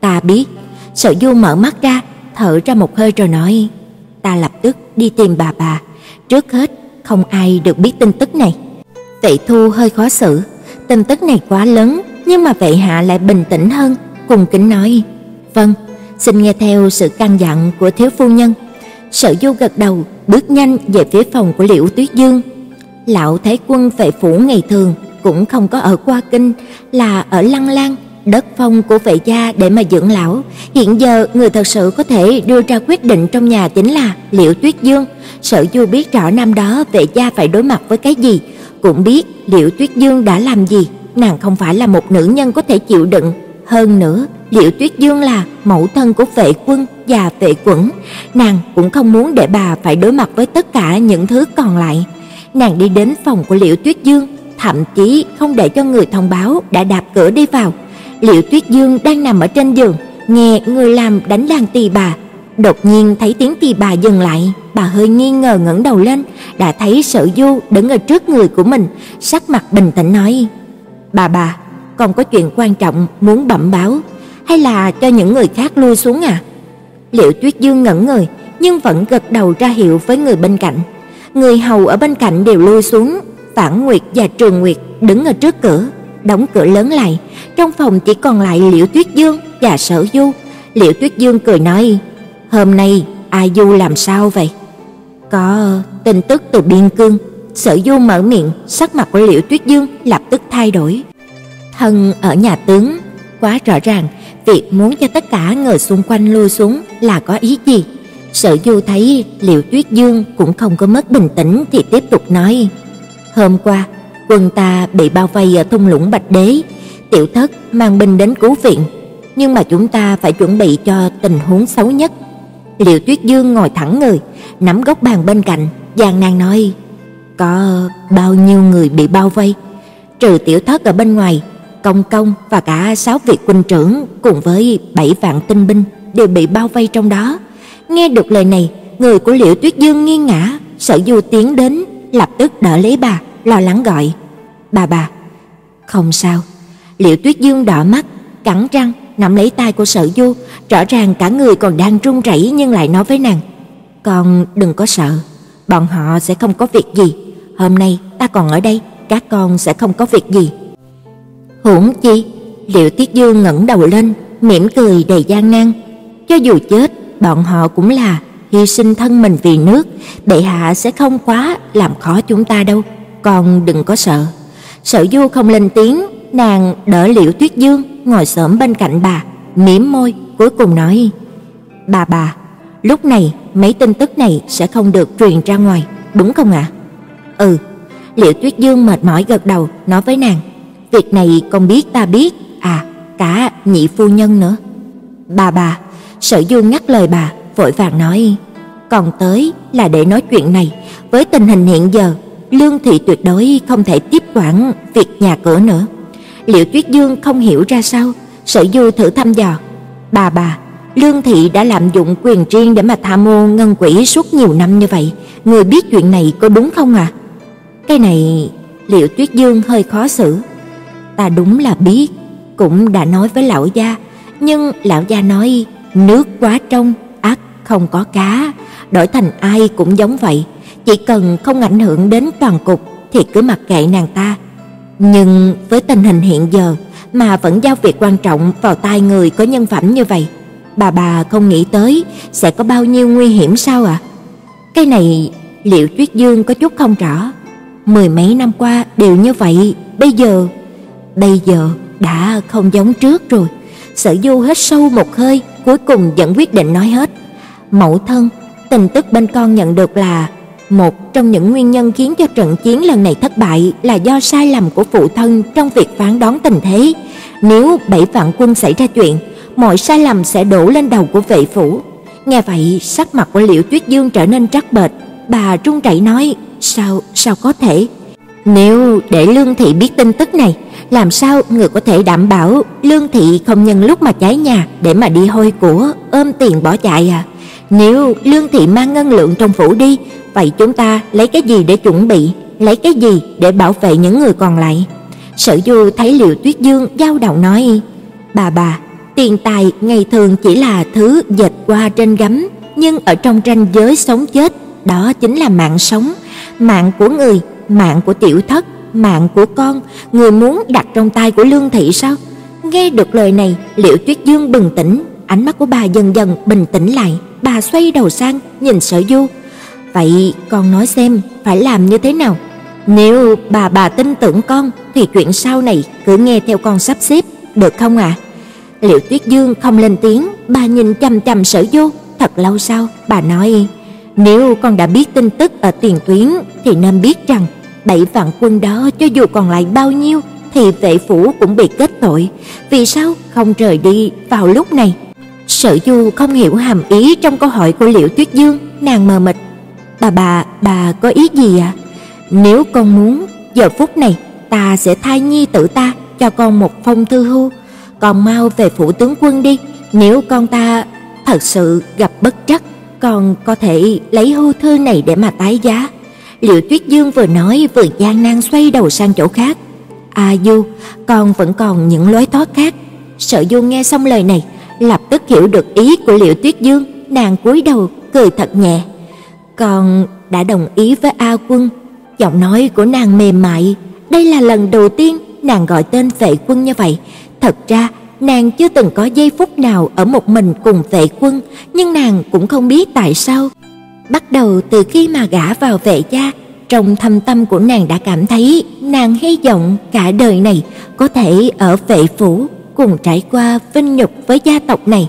Speaker 1: "Ta biết." Sở Du mở mắt ra, thở ra một hơi rồi nói: "Ta lập tức đi tìm bà bà, trước hết không ai được biết tin tức này." Vệ Thu hơi khó xử, tin tức này quá lớn, nhưng mà Vệ Hạ lại bình tĩnh hơn, cùng kính nói: "Vâng, xin nghe theo sự căn dặn của thiếu phu nhân." Sở Du gật đầu, bước nhanh về phía phòng của Liễu Tuyết Dương. Lão Thái quân vệ phủ ngày thường cũng không có ở qua kinh, là ở Lăng Lang, đất phong của vệ gia để mà dưỡng lão. Hiện giờ người thật sự có thể đưa ra quyết định trong nhà chính là Liễu Tuyết Dương. Sở Du biết rõ năm đó vệ gia phải đối mặt với cái gì, cũng biết Liễu Tuyết Dương đã làm gì, nàng không phải là một nữ nhân có thể chịu đựng. Hơn nữa, Liễu Tuyết Dương là mẫu thân của vệ quân và vệ quẩn, nàng cũng không muốn để bà phải đối mặt với tất cả những thứ còn lại. Nàng đi đến phòng của Liễu Tuyết Dương, thậm chí không để cho người thông báo đã đạp cửa đi vào. Liễu Tuyết Dương đang nằm ở trên giường, nghe người làm đánh đàn tỳ bà. Đột nhiên thấy tiếng tỳ bà dừng lại, bà hơi nghi ngờ ngẩng đầu lên, đã thấy Sở Du đứng ở trước người của mình, sắc mặt bình tĩnh nói: "Bà bà, còn có chuyện quan trọng muốn bẩm báo." hay là cho những người khác lui xuống à? Liễu Tuyết Dương ngẩn người, nhưng vẫn gật đầu ra hiệu với người bên cạnh. Người hầu ở bên cạnh đều lui xuống, Phản Nguyệt và Trường Nguyệt đứng ở trước cửa, đóng cửa lớn lại, trong phòng chỉ còn lại Liễu Tuyết Dương và Sở Du. Liễu Tuyết Dương cười nói: "Hôm nay A Du làm sao vậy?" "Có tin tức từ biên cương." Sở Du mở miệng, sắc mặt của Liễu Tuyết Dương lập tức thay đổi. Thân ở nhà tướng, quá rõ ràng, Việc muốn cho tất cả người xung quanh lui xuống là có ý gì? Sở Du thấy Liễu Tuyết Dương cũng không có mất bình tĩnh thì tiếp tục nói: "Hôm qua, quân ta bị bao vây ở thung lũng Bạch Đế, tiểu thất mang binh đến cứu viện, nhưng mà chúng ta phải chuẩn bị cho tình huống xấu nhất." liễu Tuyết Dương ngồi thẳng người, nắm góc bàn bên cạnh, gian nan nói: "Có bao nhiêu người bị bao vây? Trừ tiểu thất ở bên ngoài, Công công và cả sáu vị quân trưởng cùng với bảy vạn tinh binh đều bị bao vây trong đó. Nghe được lời này, người của Liễu Tuyết Dương nghiêng ngã, Sở Du tiến đến, lập tức đỡ lấy bà, lo lắng gọi: "Bà bà." "Không sao." Liễu Tuyết Dương đỏ mắt, cắn răng nắm lấy tay của Sở Du, rõ ràng cả người còn đang run rẩy nhưng lại nói với nàng: "Con đừng có sợ, bọn họ sẽ không có việc gì. Hôm nay ta còn ở đây, các con sẽ không có việc gì." Huống chi, Liệu tuyết Dương ngẩng đầu lên, mỉm cười đầy gian nan. Cho dù chết, bọn họ cũng là hy sinh thân mình vì nước, bệ hạ sẽ không quá làm khó chúng ta đâu, con đừng có sợ. Sở Du không lên tiếng, nàng đỡ Liễu Tuyết Dương ngồi xổm bên cạnh bà, mím môi, cuối cùng nói: "Bà bà, lúc này mấy tin tức này sẽ không được truyền ra ngoài, đúng không ạ?" "Ừ." Liễu Tuyết Dương mệt mỏi gật đầu, nói với nàng, "Việc này con biết ta biết, à, cả nhị phu nhân nữa." "Bà bà." Sở Du ngắt lời bà, vội vàng nói, "Còn tới là để nói chuyện này, với tình hình hiện giờ, Lương thị tuyệt đối không thể tiếp quản việc nhà cửa nữa." Liễu Tuyết Dương không hiểu ra sao, Sở Du thử thăm dò, "Bà bà, Lương thị đã lạm dụng quyền riêng để mà tham mô ngân quỹ suốt nhiều năm như vậy, người biết chuyện này có đúng không à?" Cái này, Liễu Tuyết Dương hơi khó xử. Ta đúng là biết, cũng đã nói với lão gia, nhưng lão gia nói nước quá trong, ắt không có cá, đổi thành ai cũng giống vậy, chỉ cần không ảnh hưởng đến toàn cục thì cứ mặc kệ nàng ta. Nhưng với tình hình hiện giờ mà vẫn giao việc quan trọng vào tay người có nhân phẩm như vậy, bà bà không nghĩ tới sẽ có bao nhiêu nguy hiểm sao ạ? À? Cái này Liệu Tuyết Dương có chút không rõ. Mười mấy năm qua đều như vậy, bây giờ bây giờ đã không giống trước rồi. Sở Du hít sâu một hơi, cuối cùng vẫn quyết định nói hết. Mẫu thân, tin tức bên con nhận được là một trong những nguyên nhân khiến cho trận chiến lần này thất bại là do sai lầm của phụ thân trong việc phán đoán tình thế. Nếu bảy vạn quân xảy ra chuyện, mọi sai lầm sẽ đổ lên đầu của vệ phủ. Nghe vậy, sắc mặt của Liễu Tuyết Dương trở nên trắc bệch, bà trung rẩy nói: "Sao, sao có thể? Nếu để Lương thị biết tin tức này, làm sao người có thể đảm bảo Lương thị không nhân lúc mà cháy nhà để mà đi hôi của, ôm tiền bỏ chạy à? Nếu Lương thị mang ngân lượng trong phủ đi, vậy chúng ta lấy cái gì để chuẩn bị, lấy cái gì để bảo vệ những người còn lại?" Sở Du thấy Liễu Tuyết Dương dao động nói: "Bà bà, tiền tài ngày thường chỉ là thứ dệt qua trên gấm, nhưng ở trong tranh giới sống chết, đó chính là mạng sống, mạng của người, mạng của tiểu thất, mạng của con, người muốn đặt trong tay của Lương thị sao?" Nghe được lời này, Liễu Tuyết Dương bừng tỉnh, ánh mắt của bà dần dần bình tĩnh lại, bà xoay đầu sang nhìn Sở Du. "Vậy con nói xem phải làm như thế nào?" Nếu bà bà tin tưởng con thì chuyện sau này cứ nghe theo con sắp xếp, được không ạ? À? Liệu Tuyết Dương không lên tiếng, bà nhìn chằm chằm Sở Du, thật lâu sau bà nói: "Nếu con đã biết tin tức ở tiền tuyến thì nên biết rằng bảy vạn quân đó cho dù còn lại bao nhiêu thì vệ phủ cũng bị kết tội, vì sao không rời đi vào lúc này?" Sở Du không hiểu hàm ý trong câu hỏi của Liễu Tuyết Dương, nàng mờ mịt: "Bà bà, bà có ý gì ạ?" À? Nếu con muốn, giờ phút này ta sẽ thay nhi tử ta cho con một phong thư hưu, con mau về phủ tướng quân đi, nếu con ta thật sự gặp bất trắc, con có thể lấy hưu thư này để mà tái giá." liễu Tuyết Dương vừa nói vừa gian nan xoay đầu sang chỗ khác. "A Du, con vẫn còn những lối thoát khác." Sở Du nghe xong lời này, lập tức hiểu được ý của liễu Tuyết Dương, nàng cúi đầu cười thật nhẹ. "Con đã đồng ý với A Quân Giọng nói của nàng mềm mại, đây là lần đầu tiên nàng gọi tên Vệ Quân như vậy. Thật ra, nàng chưa từng có giây phút nào ở một mình cùng Vệ Quân, nhưng nàng cũng không biết tại sao. Bắt đầu từ khi mà gả vào Vệ gia, trong thâm tâm của nàng đã cảm thấy nàng hy vọng cả đời này có thể ở Vệ phủ cùng trải qua vinh nhục với gia tộc này.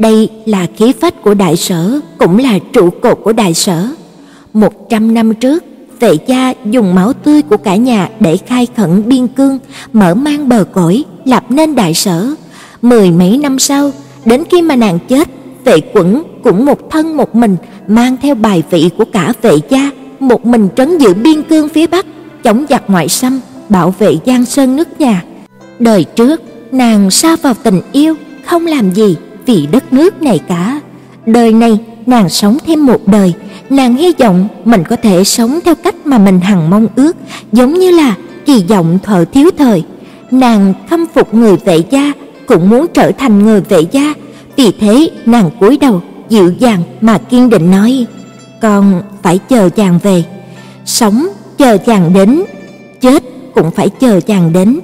Speaker 1: Đây là khí phách của đại sở, cũng là trụ cột của đại sở. Một trăm năm trước, Vệ gia dùng máu tươi của cả nhà để khai khẩn biên cương, mở mang bờ cõi, lập nên đại sở. Mười mấy năm sau, đến khi mà nàng chết, Vệ Quẩn cũng một thân một mình mang theo bài vị của cả vệ gia, một mình trấn giữ biên cương phía bắc, chống giặc ngoại xâm, bảo vệ giang sơn nước nhà. Đời trước, nàng sa vào tình yêu, không làm gì vì đất nước này cả. Đời này, nàng sống thêm một đời, nàng hy vọng mình có thể sống theo cách mà mình hằng mong ước, giống như là kỳ vọng thợ thiếu thời. Nàng khâm phục người vệ gia, cũng muốn trở thành người vệ gia, vì thế nàng cúi đầu, dịu dàng mà kiên định nói: "Con phải chờ chàng về, sống chờ chàng đến, chết cũng phải chờ chàng đến."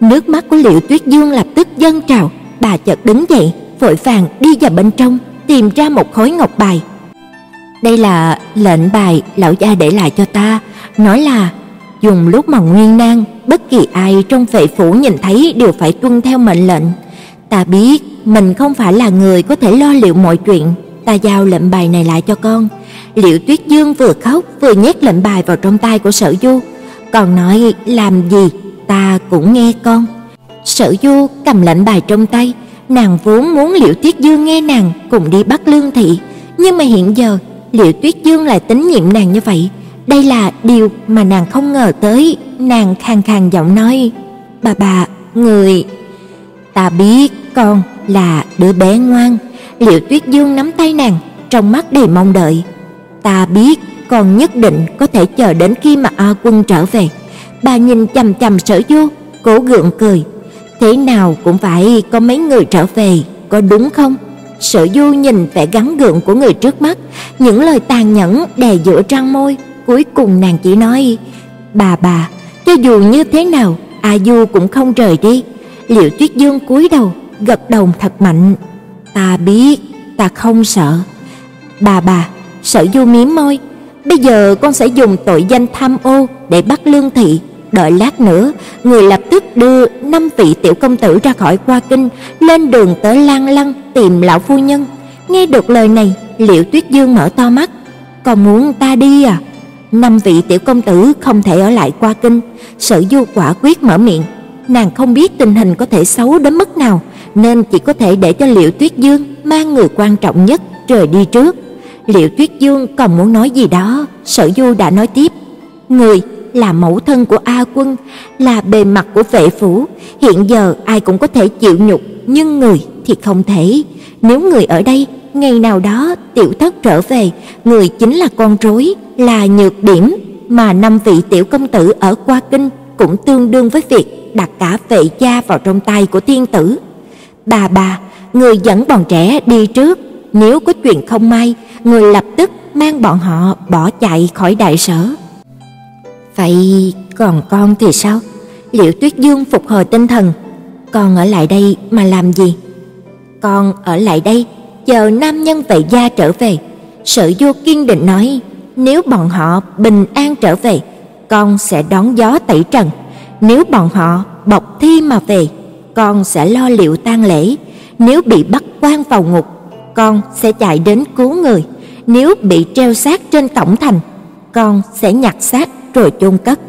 Speaker 1: Nước mắt của Liễu Tuyết Dương lập tức dâng trào, bà chợt đứng dậy, vội vàng đi vào bên trong, tìm ra một khối ngọc bài đây là lệnh bài lão gia để lại cho ta, nói là dùng lúc mà nguyên nan, bất kỳ ai trong vệ phủ nhìn thấy đều phải tuân theo mệnh lệnh. Ta biết mình không phải là người có thể lo liệu mọi chuyện, ta giao lệnh bài này lại cho con. Liễu Tuyết Dương vừa khóc vừa nhét lệnh bài vào trong tay của Sở Du, còn nói làm gì ta cũng nghe con. Sở Du cầm lệnh bài trong tay, nàng vốn muốn Liễu Tuyết Dương nghe nàng cùng đi bắt Lương thị, nhưng mà hiện giờ Liễu Tuyết Dương lại tín nhiệm nàng như vậy, đây là điều mà nàng không ngờ tới, nàng khàn khàn giọng nói: "Bà bà, người ta biết con là đứa bé ngoan." Liễu Tuyết Dương nắm tay nàng, trong mắt đầy mong đợi. "Ta biết con nhất định có thể chờ đến khi mà A Quân trở về." Bà nhìn chằm chằm Sở Du, cố gượng cười. Thế nào cũng phải có mấy người trở về, có đúng không? Sở Du nhìn vẻ gắn gượng của người trước mắt, những lời tàn nhẫn đè giữa trang môi, cuối cùng nàng chỉ nói: "Bà bà, cho dù như thế nào, A Du cũng không rời đi." Liễu Tuyết Dương cúi đầu, gật đầu thật mạnh. "Ta biết, ta không sợ." "Bà bà." Sở Du mím môi, "Bây giờ con sẽ dùng tội danh tham ô để bắt Lương thị, đợi lát nữa, người lập tức đưa năm vị tiểu công tử ra khỏi qua kinh, lên đường tới Lang Lăng tìm lão phu nhân." Nghe được lời này, Liễu Tuyết Dương mở to mắt, "Còn muốn ta đi à?" Năm vị tiểu công tử không thể ở lại qua kinh, Sở Du quả quyết mở miệng, nàng không biết tình hình có thể xấu đến mức nào, nên chỉ có thể để cho Liễu Tuyết Dương mang người quan trọng nhất rời đi trước. Liễu Tuyết Dương còn muốn nói gì đó, Sở Du đã nói tiếp, người là mẫu thân của A Quân, là bề mặt của vệ phủ, hiện giờ ai cũng có thể chịu nhục, nhưng người thì không thể. Nếu người ở đây, ngày nào đó tiểu thất trở về, người chính là con rối, là nhược điểm mà năm vị tiểu công tử ở qua kinh cũng tương đương với việc đặt cả vệ gia vào trong tay của thiên tử. Bà bà, người dẫn bọn trẻ đi trước, nếu có chuyện không may, người lập tức mang bọn họ bỏ chạy khỏi đại sở. Vậy còn con thì sao? Liễu Tuyết Dương phục hồi tinh thần, con ở lại đây mà làm gì? Con ở lại đây chờ nam nhân vệ gia trở về. Sở Du kiên định nói, nếu bọn họ bình an trở về, con sẽ đón gió tẩy trần. Nếu bọn họ bọc thi mà về, con sẽ lo liệu tang lễ. Nếu bị bắt quan vào ngục, con sẽ chạy đến cứu người. Nếu bị treo xác trên cổng thành, con sẽ nhặt xác rồi chôn cất.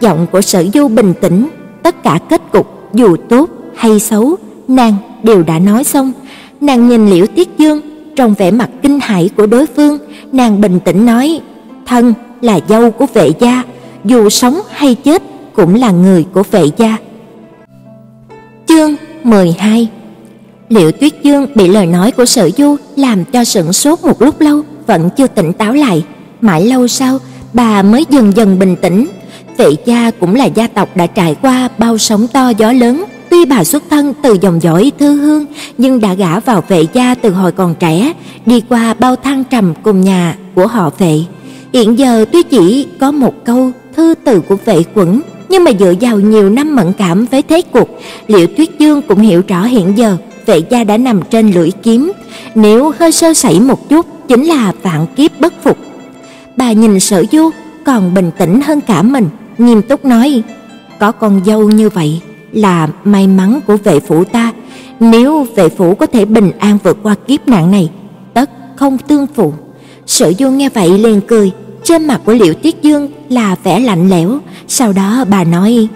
Speaker 1: Giọng của Sở Du bình tĩnh, tất cả kết cục dù tốt hay xấu, nàng đều đã nói xong. Nàng nhìn Liễu Tiết Dương, trong vẻ mặt kinh hãi của đối phương, nàng bình tĩnh nói: "Thân là dâu của vệ gia, dù sống hay chết cũng là người của vệ gia." Chương 12 Liễu Tuyết Dương bị lời nói của Sở Du làm cho sững sốt một lúc lâu, vẫn chưa tỉnh táo lại. Mãi lâu sau, bà mới dần dần bình tĩnh. Vệ gia cũng là gia tộc đã trải qua bao sóng to gió lớn, tuy bà xuất thân từ dòng dõi thư hương, nhưng đã gả vào vệ gia từ hồi còn trẻ, đi qua bao thăng trầm cùng nhà của họ vệ. Hiện giờ tuy chỉ có một câu thư từ của vệ quẩn, nhưng mà dựa vào nhiều năm mẫn cảm với thế cục, Liễu Tuyết Dương cũng hiểu rõ hiện giờ vệ gia đã nằm trên lưỡi kiếm, nếu hơi sơ sẩy một chút chính là vạn kiếp bất phục. Bà nhìn Sở Du còn bình tĩnh hơn cả mình, nghiêm túc nói: "Có con dâu như vậy là may mắn của vệ phủ ta, nếu vệ phủ có thể bình an vượt qua kiếp nạn này, tất không tương phụ." Sở Du nghe vậy liền cười, trên mặt của Liễu Tiết Dương là vẻ lạnh lẽo, sau đó bà nói: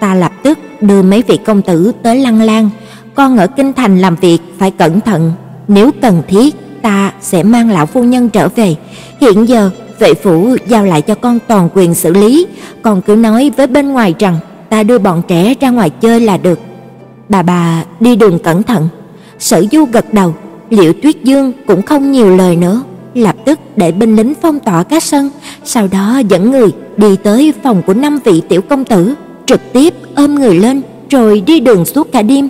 Speaker 1: "Ta lập tức đưa mấy vị công tử tới Lăng Lang, con ở kinh thành làm việc phải cẩn thận, nếu cần thiết ta sẽ mang lão phu nhân trở về. Hiện giờ vệ phủ giao lại cho con toàn quyền xử lý, con cứ nói với bên ngoài rằng ta đưa bọn trẻ ra ngoài chơi là được. Bà bà đi đường cẩn thận." Sở Du gật đầu, Liễu Tuyết Dương cũng không nhiều lời nữa, lập tức để binh lính phong tỏa các sân, sau đó dẫn người đi tới phòng của năm vị tiểu công tử, trực tiếp ôm người lên rồi đi đường suốt cả đêm.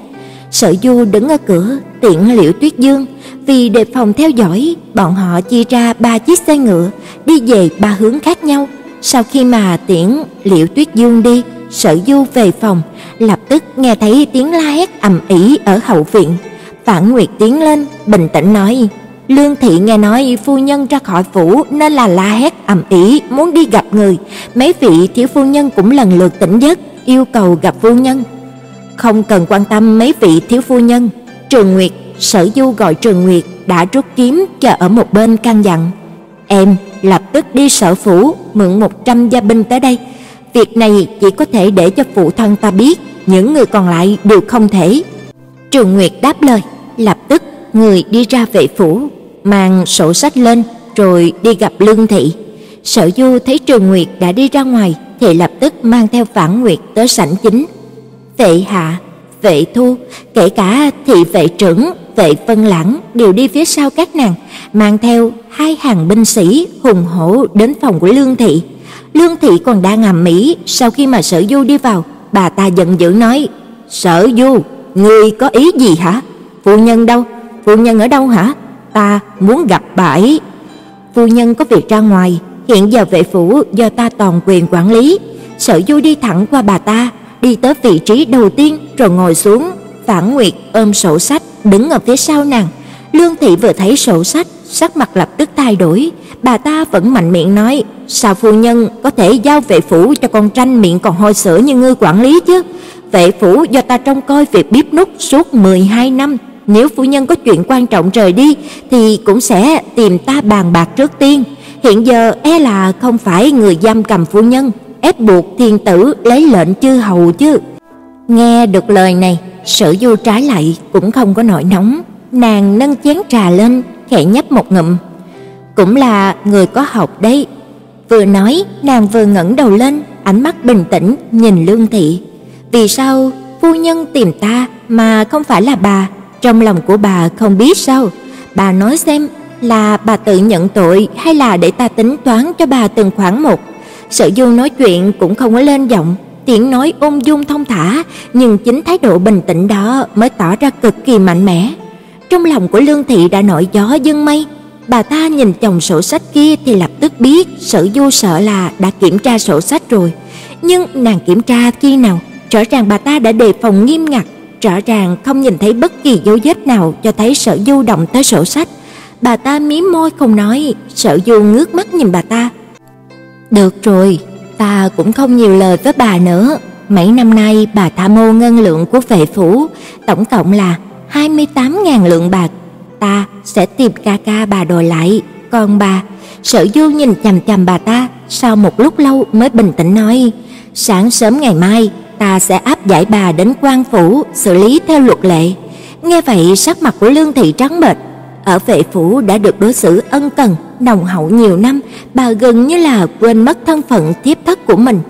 Speaker 1: Sở Du đứng ở cửa tiện Liễu Tuyết Dương, vì đề phòng theo dõi, bọn họ chia ra ba chiếc xe ngựa đi về ba hướng khác nhau. Sau khi mà tiễn Liễu Tuyết Dương đi, Sở Du về phòng, lập tức nghe thấy tiếng la hét ầm ĩ ở hậu viện. Phản Nguyệt tiến lên, bình tĩnh nói: Lương thị nghe nói phu nhân ra khỏi phủ nên là la hét ầm ĩ muốn đi gặp người, mấy vị thiếu phu nhân cũng lần lượt tỉnh giấc, yêu cầu gặp phu nhân. Không cần quan tâm mấy vị thiếu phu nhân, Trường Nguyệt, Sở Du gọi Trường Nguyệt đã rút kiếm chờ ở một bên căn dặn: "Em lập tức đi sở phủ mượn 100 gia binh tới đây. Việc này chỉ có thể để cho phụ thân ta biết, những người còn lại đều không thể. Trường Nguyệt đáp lời, lập tức người đi ra vệ phủ, mang sổ sách lên rồi đi gặp Lương thị. Sở Du thấy Trường Nguyệt đã đi ra ngoài thì lập tức mang theo Phản Nguyệt tới sảnh chính. Vệ hạ, vệ thu, kể cả thị vệ trưởng, vệ Vân Lãng đều đi phía sau các nàng, mang theo hai hàng binh sĩ hùng hổ đến phòng của Lương thị. Lương thị còn đang ngầm mỹ, sau khi mà Sở Du đi vào, bà ta giận dữ nói: "Sở Du, ngươi có ý gì hả? Phu nhân đâu? Phu nhân ở đâu hả? Ta muốn gặp bà ấy." Phu nhân có việc ra ngoài, hiện giờ vệ phủ do ta toàn quyền quản lý. Sở Du đi thẳng qua bà ta, đi tới vị trí đầu tiên rồi ngồi xuống, Phản Nguyệt ôm sổ sách đứng ở phía sau nàng. Lương thị vừa thấy sổ sách, sắc mặt lập tức thay đổi, bà ta vẫn mạnh miệng nói: "Sao phu nhân có thể giao vệ phủ cho con tranh miệng còn hôi sữa như ngươi quản lý chứ? Vệ phủ do ta trông coi việc bếp núc suốt 12 năm, nếu phu nhân có chuyện quan trọng rời đi thì cũng sẽ tìm ta bàn bạc trước tiên. Hiện giờ e là không phải người giam cầm phu nhân, ép buộc thiên tử lấy lệnh chư hầu chứ." Nghe được lời này, Sở Du trái lại cũng không có nổi nóng, nàng nâng chén trà lên, khẽ nhấp một ngụm. Cũng là người có học đấy. Vừa nói, nàng vừa ngẩng đầu lên, ánh mắt bình tĩnh nhìn Lương thị. Vì sao phu nhân tìm ta mà không phải là bà? Trong lòng của bà không biết sao? Bà nói xem, là bà tự nhận tội hay là để ta tính toán cho bà từng khoản một? Sở Du nói chuyện cũng không có lên giọng, tiếng nói ung dung thông thả, nhưng chính thái độ bình tĩnh đó mới tỏ ra cực kỳ mạnh mẽ. Trong lòng của Lương thị đã nổi gió dâng mây, bà ta nhìn chồng sổ sách kia thì lập tức biết Sở Du sợ là đã kiểm tra sổ sách rồi, nhưng nàng kiểm tra khi nào? Rõ ràng bà ta đã đề phòng nghiêm ngặt, rõ ràng không nhìn thấy bất kỳ dấu vết nào cho thấy Sở Du động tới sổ sách. Bà ta mím môi không nói, Sở Du ngước mắt nhìn bà ta. "Được rồi, ta cũng không nhiều lời với bà nữa. Mấy năm nay bà tham mô ngân lượng của vệ phủ, tổng cộng là 28.000 lượng bạc. Ta sẽ tìm ca ca bà đòi lại, còn bà..." Sở Du nhìn chằm chằm bà ta, sau một lúc lâu mới bình tĩnh nói: "Sáng sớm ngày mai, ta sẽ áp giải bà đến quan phủ xử lý theo luật lệ." Nghe vậy, sắc mặt của Lương thị trắng bệch, ở vệ phủ đã được đối xử ân cần, nồng hậu nhiều năm, bà gần như là quên mất thân phận thiếp thất của mình.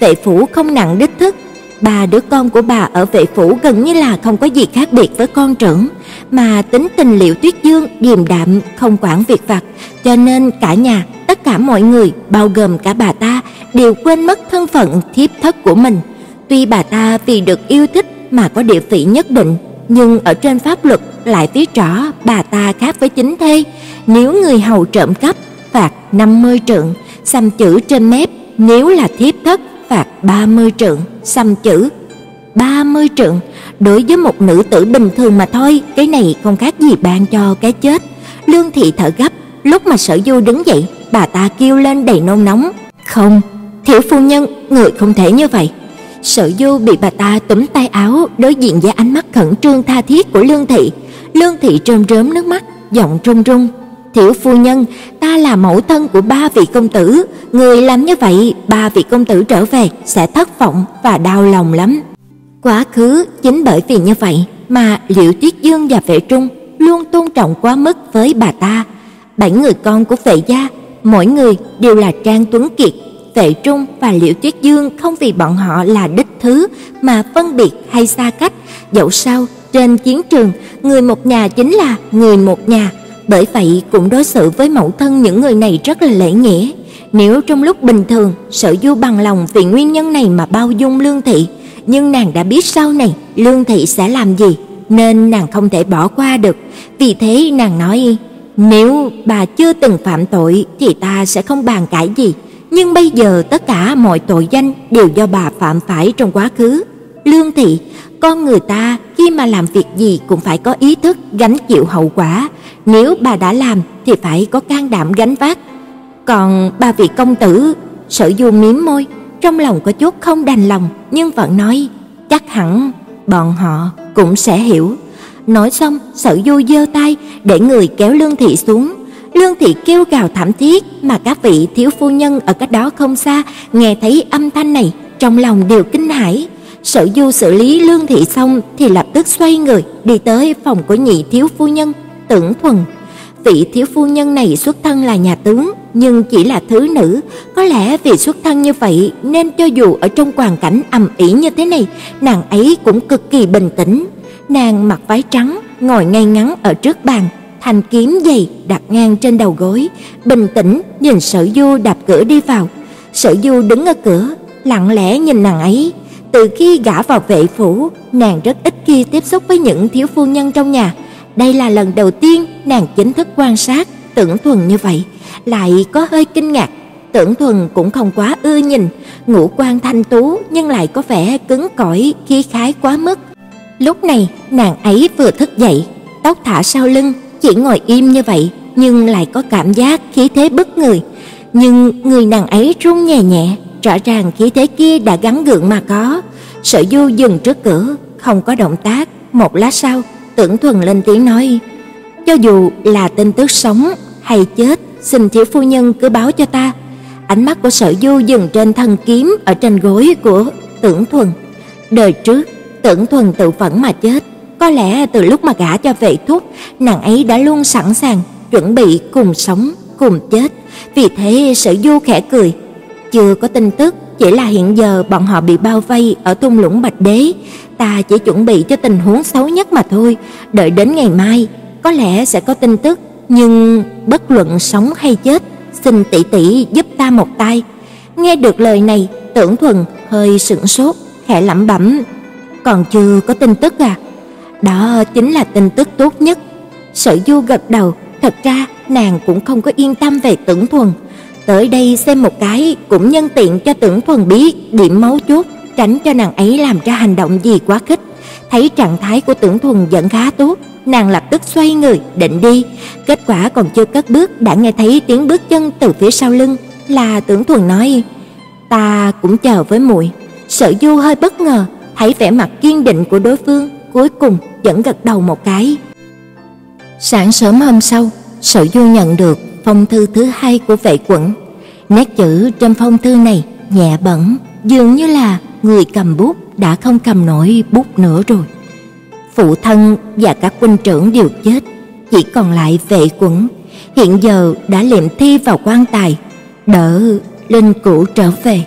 Speaker 1: Vệ phủ không nặng đích thức, ba đứa con của bà ở vệ phủ gần như là không có gì khác biệt với con trưởng, mà tính tình Liễu Tuyết Dương điềm đạm, không quản việc vặt, cho nên cả nhà, tất cả mọi người, bao gồm cả bà ta, đều quên mất thân phận thiếp thất của mình. Tuy bà ta vì được yêu thích mà có địa vị nhất định, nhưng ở trên pháp luật lại viết rõ bà ta khác với chính thê, nếu người hầu trộm cắp phạt 50 trượng, xăm chữ trên mép, nếu là thiếp thất phạt 30 trượng, xăm chữ 30 trượng. Đối với một nữ tử bình thường mà thôi, cái này không khác gì ban cho cái chết. Lương thị thở gấp, lúc mà Sở Du đứng dậy, bà ta kêu lên đầy nôn nóng, "Không, thiếu phu nhân, người không thể như vậy." Sở Du bị bà ta túm tay áo, đối diện với ánh mắt khẩn trương tha thiết của Lương thị. Lương thị rơm rớm nước mắt, giọng run run, "Tiểu phu nhân, ta là mẫu thân của ba vị công tử, người làm như vậy, ba vị công tử trở về sẽ thất vọng và đau lòng lắm." Quá khứ chính bởi vì như vậy mà Liễu Tuyết Dương và Vệ Trung luôn tôn trọng quá mức với bà ta. Bảy người con của Vệ gia, mỗi người đều là Trang Tuấn Kiệt, Vệ Trung và Liễu Tuyết Dương không vì bọn họ là đích thứ mà phân biệt hay xa cách, dẫu sao trên chiến trường, người một nhà chính là người một nhà, bởi vậy cũng đối xử với mẫu thân những người này rất là lễ nghĩa. Nếu trong lúc bình thường, Sở Du bằng lòng vì nguyên nhân này mà bao dung Lương thị, nhưng nàng đã biết sau này Lương thị sẽ làm gì, nên nàng không thể bỏ qua được. Vì thế nàng nói: "Nếu bà chưa từng phạm tội thì ta sẽ không bàn cãi gì, nhưng bây giờ tất cả mọi tội danh đều do bà phạm phải trong quá khứ. Lương thị, con người ta khi mà làm việc gì cũng phải có ý thức gánh chịu hậu quả, nếu bà đã làm thì phải có can đảm gánh vác. Còn bà vị công tử, Sở Du mím môi, trong lòng có chút không đành lòng, nhưng vẫn nói, chắc hẳn bọn họ cũng sẽ hiểu. Nói xong, Sở Du giơ tay để người kéo Lương thị xuống. Lương thị kêu gào thảm thiết mà các vị thiếu phu nhân ở cách đó không xa nghe thấy âm thanh này, trong lòng đều kinh hãi. Sở Du xử lý Lương thị xong thì lập tức xoay người đi tới phòng của nhị thiếu phu nhân, Tưởng Thuần. Vị thiếu phu nhân này xuất thân là nhà tướng, nhưng chỉ là thứ nữ, có lẽ vì xuất thân như vậy nên cho dù ở trong hoàn cảnh ầm ĩ như thế này, nàng ấy cũng cực kỳ bình tĩnh. Nàng mặc váy trắng, ngồi ngay ngắn ở trước bàn, thanh kiếm dày đặt ngang trên đầu gối, bình tĩnh nhìn Sở Du đạp cửa đi vào. Sở Du đứng ở cửa, lặng lẽ nhìn nàng ấy. Từ khi gả vào vệ phủ, nàng rất ít khi tiếp xúc với những thiếu phu nhân trong nhà. Đây là lần đầu tiên nàng chính thức quan sát Tưởng Thuần như vậy, lại có hơi kinh ngạc. Tưởng Thuần cũng không quá ưa nhìn, ngũ quan thanh tú nhưng lại có vẻ cứng cỏi, khí khái quá mức. Lúc này, nàng ấy vừa thức dậy, tóc thả sau lưng, chỉ ngồi im như vậy nhưng lại có cảm giác khí thế bức người. Nhưng người nàng ấy run nhẹ nhẹ, rõ ràng khí thế kia đã gắn gượng mà có. Sở Du dừng trước cửa, không có động tác, một lát sau, Tưởng Thuần lên tiếng nói: "Cho dù là tin tức sống hay chết, xin thiếu phu nhân cứ báo cho ta." Ánh mắt của Sở Du dừng trên thân kiếm ở trên gối của Tưởng Thuần. Đời trước, Tưởng Thuần tự vẫn mà chết, có lẽ từ lúc mà gả cho vệ thúc, nàng ấy đã luôn sẵn sàng chuẩn bị cùng sống, cùng chết. Vì thế Sở Du khẽ cười, chưa có tin tức, chỉ là hiện giờ bọn họ bị bao vây ở thung lũng Bạch Đế, ta chỉ chuẩn bị cho tình huống xấu nhất mà thôi, đợi đến ngày mai có lẽ sẽ có tin tức, nhưng bất luận sống hay chết, xin tỷ tỷ giúp ta một tay. Nghe được lời này, Tưởng Thuần hơi sững sốt, khẽ lẩm bẩm, còn chưa có tin tức à? Đó chính là tin tức tốt nhất. Sở Du gật đầu, thật ra nàng cũng không có yên tâm về Tưởng Thuần. Tới đây xem một cái cũng nhân tiện cho Tưởng Thuần biết điểm máu chốt, tránh cho nàng ấy làm ra hành động gì quá khích. Thấy trạng thái của Tưởng Thuần vẫn khá tốt, nàng lập tức xoay người định đi, kết quả còn chưa cất bước đã nghe thấy tiếng bước chân từ phía sau lưng, là Tưởng Thuần nói: "Ta cũng chờ với muội." Sở Du hơi bất ngờ, thấy vẻ mặt kiên định của đối phương, cuối cùng vẫn gật đầu một cái. Sáng sớm hôm sau, Sở Du nhận được phong thư thứ hai của vệ quận. Nét chữ trên phong thư này nhẹ bẩn, dường như là người cầm bút đã không cầm nổi bút nữa rồi. Phụ thân và các quân trưởng đều chết, chỉ còn lại vệ quận, hiện giờ đã liệm thi vào quan tài, đỡ linh cữu trở về.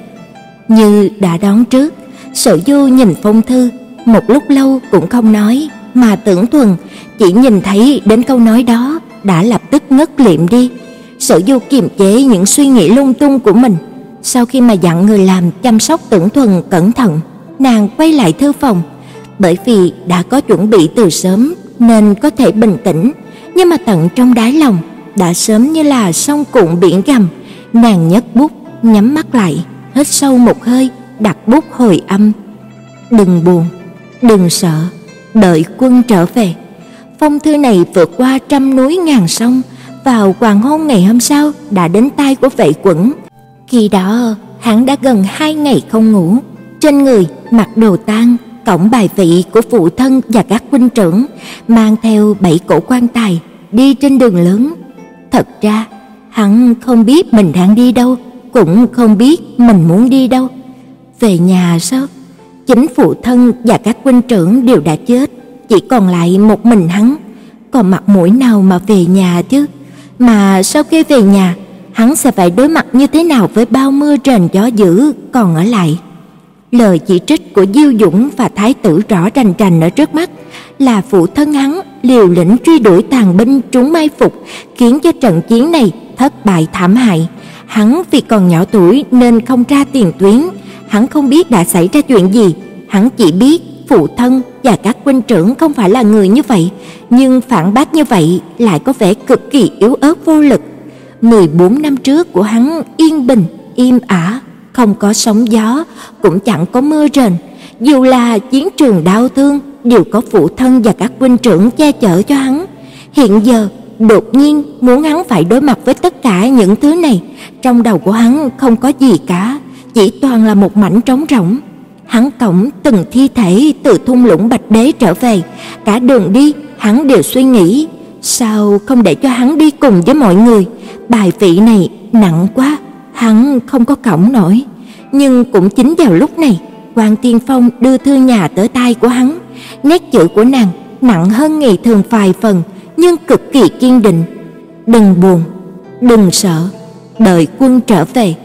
Speaker 1: Như đã đón trước, Sở Du nhìn phong thư, một lúc lâu cũng không nói, mà tưởng thuần chỉ nhìn thấy đến câu nói đó đã lập tức ngất liệm đi. Sở Du kiềm chế những suy nghĩ lung tung của mình, sau khi mà dặn người làm chăm sóc tưởng thuần cẩn thận, nàng quay lại thư phòng, bởi vì đã có chuẩn bị từ sớm nên có thể bình tĩnh, nhưng mà tận trong đáy lòng đã sớm như là sông cuộn biển gầm, nàng nhấc bút, nhắm mắt lại, hít sâu một hơi, đặt bút hồi âm. Đừng buồn, đừng sợ, đợi quân trở về. Phong thư này vượt qua trăm núi ngàn sông, vào hoàng hôn ngày hôm sau đã đến tay của vệ quẩn. Khi đó, hắn đã gần hai ngày không ngủ, trên người mặc đồ tang, cổng bài vị của phụ thân và các huynh trưởng, mang theo bảy cổ quan tài, đi trên đường lớn. Thật ra, hắn không biết mình đang đi đâu, cũng không biết mình muốn đi đâu. Về nhà sao? Chính phụ thân và các huynh trưởng đều đã chết, chỉ còn lại một mình hắn, còn mặt mũi nào mà về nhà chứ? Mà sau khi về nhà, hắn sẽ phải đối mặt như thế nào với bao mưa rền gió dữ còn ở lại? Lời chỉ trích của Diêu Dũng và thái tử rõ rành rành ở trước mắt, là phụ thân hắn liều lĩnh truy đuổi tàn binh trúng mai phục, khiến cho trận chiến này thất bại thảm hại. Hắn vì còn nhỏ tuổi nên không ra tiền tuyến, hắn không biết đã xảy ra chuyện gì, hắn chỉ biết phụ thân và các huynh trưởng không phải là người như vậy, nhưng phản bác như vậy lại có vẻ cực kỳ yếu ớt vô lực. 14 năm trước của hắn yên bình, im ả, không có sóng gió, cũng chẳng có mưa rền, dù là chiến trường đau thương đều có phụ thân và các huynh trưởng che chở cho hắn. Hiện giờ đột nhiên muốn hắn phải đối mặt với tất cả những thứ này, trong đầu của hắn không có gì cả, chỉ toàn là một mảnh trống rỗng. Hắn cõng từng thi thể từ thung lũng Bạch Đế trở về, cả đường đi hắn đều suy nghĩ, sao không để cho hắn đi cùng với mọi người? Bài vị này nặng quá, hắn không có cõng nổi. Nhưng cũng chính vào lúc này, Quan Tiên Phong đưa thư nhà tới tay của hắn. Nét chữ của nàng nặng hơn ngày thường vài phần, nhưng cực kỳ kiên định. "Đừng buồn, đừng sợ, đợi quân trở về."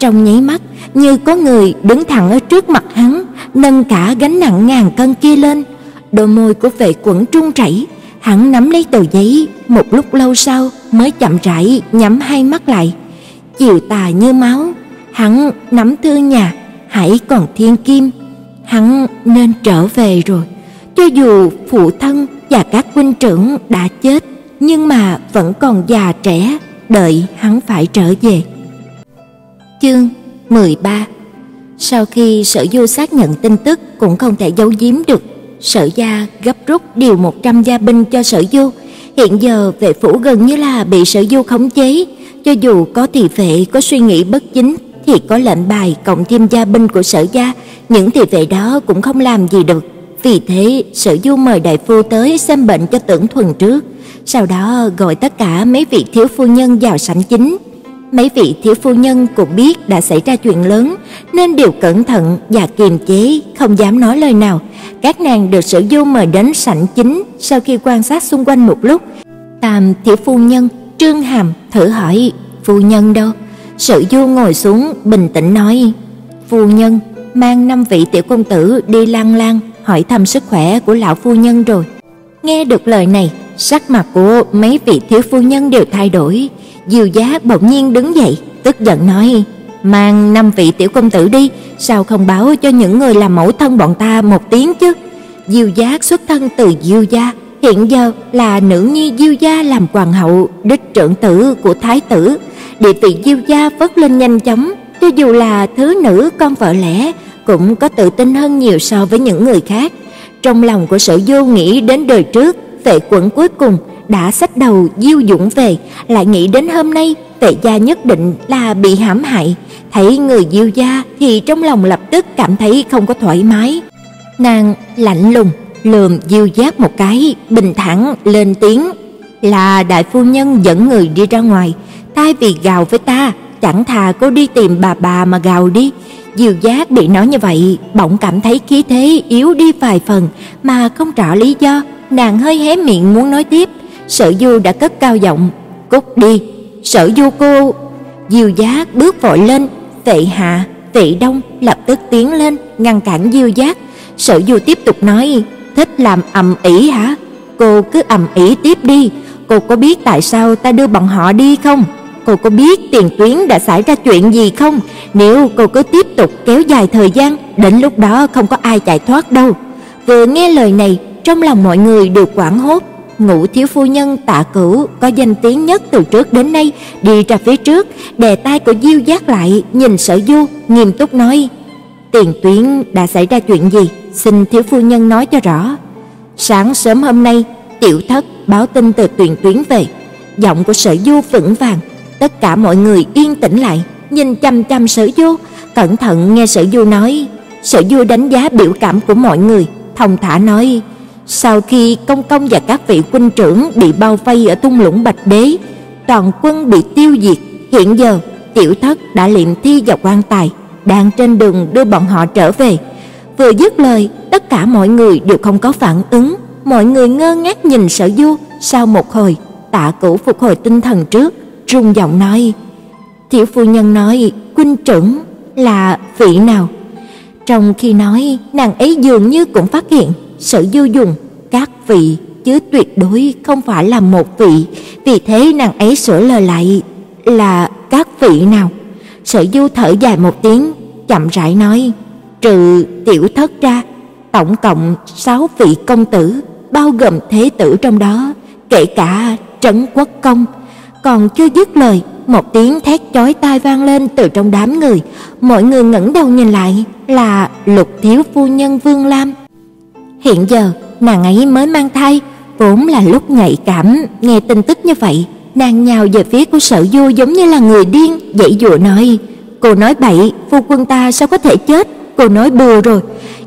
Speaker 1: Trong nháy mắt, như có người đứng thẳng ở trước mặt hắn, nâng cả gánh nặng ngàn cân kia lên. Đôi môi của vệ quẩn trung chảy, hắn nắm lấy tờ giấy, một lúc lâu sau mới chậm rãi nhắm hai mắt lại. Chiều tà như máu, hắn nắm thư nhà, hãy còn thiên kim, hắn nên trở về rồi. Cho dù phụ thân và các huynh trưởng đã chết, nhưng mà vẫn còn già trẻ, đợi hắn phải trở về. Chương 13 Sau khi Sở Du xác nhận tin tức cũng không thể giấu giếm được, Sở gia gấp rút điều 100 gia binh cho Sở Du. Hiện giờ vệ phủ gần như là bị Sở Du khống chế, cho dù có thị vệ có suy nghĩ bất chính thì có lệnh bài cộng thêm gia binh của Sở gia, những thị vệ đó cũng không làm gì được. Vì thế, Sở Du mời đại phu tới xem bệnh cho Tưởng Thuần trước, sau đó gọi tất cả mấy vị thiếu phu nhân vào sảnh chính Mấy vị thiếu phu nhân cũng biết đã xảy ra chuyện lớn nên đều cẩn thận và kiềm chế, không dám nói lời nào. Các nàng được Sở Du mời đến sảnh chính, sau khi quan sát xung quanh một lúc, Tam thiếu phu nhân Trương Hàm thử hỏi: "Phu nhân đâu?" Sở Du ngồi xuống bình tĩnh nói: "Phu nhân mang năm vị tiểu công tử đi lang lang hỏi thăm sức khỏe của lão phu nhân rồi." Nghe được lời này, sắc mặt của mấy vị thiếu phu nhân đều thay đổi, Diêu Giá bỗng nhiên đứng dậy, tức giận nói: "Mang năm vị tiểu công tử đi, sao không báo cho những người làm mẫu thân bọn ta một tiếng chứ?" Diêu Giá xuất thân từ Diêu gia, hiện giờ là nữ nhi Diêu gia làm hoàng hậu, đích trưởng tử của thái tử, địa vị Diêu gia vất lên nhanh chóng, cho dù là thứ nữ con vợ lẽ cũng có tự tin hơn nhiều so với những người khác. Trong lòng của Sở Du nghĩ đến đời trước, vệ quận cuối cùng đã xách đầu diêu dũng về, lại nghĩ đến hôm nay Tệ gia nhất định là bị hãm hại, thấy người Diêu gia thì trong lòng lập tức cảm thấy không có thoải mái. Nàng lạnh lùng lườm Diêu Giác một cái, bình thản lên tiếng, "Là đại phu nhân dẫn người đi ra ngoài, thay vì gào với ta, chẳng thà cô đi tìm bà bà mà gào đi." Diêu Giác bị nói như vậy, bỗng cảm thấy khí thế yếu đi vài phần mà không rõ lý do, nàng hơi hé miệng muốn nói tiếp, Sở Du đã cất cao giọng, "Cút đi." Sở Du cô. Diêu Giác bước vội lên, Tệ Hạ, Vệ Đông lập tức tiến lên ngăn cản Diêu Giác. Sở Du tiếp tục nói, "Thích làm ầm ĩ hả? Cô cứ ầm ĩ tiếp đi, cô có biết tại sao ta đưa bọn họ đi không?" Cô có biết tiền tuyến đã xảy ra chuyện gì không? Nếu cô cứ tiếp tục kéo dài thời gian, đến lúc đó không có ai chạy thoát đâu. Vừa nghe lời này, trong lòng mọi người đều hoảng hốt, ngũ thiếu phu nhân Tạ Cửu có danh tiếng nhất từ trước đến nay, đi ra phía trước, đè tay của Diêu Giác lại, nhìn Sở Du, nghiêm túc nói: "Tiền tuyến đã xảy ra chuyện gì, xin thiếu phu nhân nói cho rõ." Sáng sớm hôm nay, tiểu thất báo tin từ tiền tuyến về, giọng của Sở Du vững vàng, tất cả mọi người yên tĩnh lại, nhìn chăm chăm Sở Du, cẩn thận nghe Sở Du nói. Sở Du đánh giá biểu cảm của mọi người, thông thả nói: sau khi công công và các vị quân trưởng bị bao vây ở tung lũng Bạch Đế, toàn quân bị tiêu diệt, hiện giờ tiểu thất đã liệm thi vào quan tài, đang trên đường đưa bọn họ trở về. Vừa dứt lời, tất cả mọi người đều không có phản ứng, mọi người ngơ ngác nhìn Sở Du, sau một hồi, Tạ Cửu phục hồi tinh thần trước, rung giọng nói: "Tiểu phu nhân nói, quân trưởng là vị nào?" Trong khi nói, nàng ấy dường như cũng phát hiện sự Du dùng các vị chứ tuyệt đối không phải là một vị, vì thế nàng ấy sửa lời lại là các vị nào. Sở Du thở dài một tiếng, chậm rãi nói: "Trừ tiểu thất ra, tổng cộng 6 vị công tử, bao gồm thế tử trong đó, kể cả Trấn Quốc công." Còn chưa dứt lời, một tiếng thét chói tai vang lên từ trong đám người, mọi người ngẩng đầu nhìn lại, là Lục thiếu phu nhân Vương Lam. Hiện giờ, nàng ấy mới mang thai, vốn là lúc nhạy cảm, nghe tin tức như vậy, nàng nhào về phía của Sở Du giống như là người điên, dãy dụa nói: "Cô nói bậy, phu quân ta sao có thể chết, cô nói bừa rồi.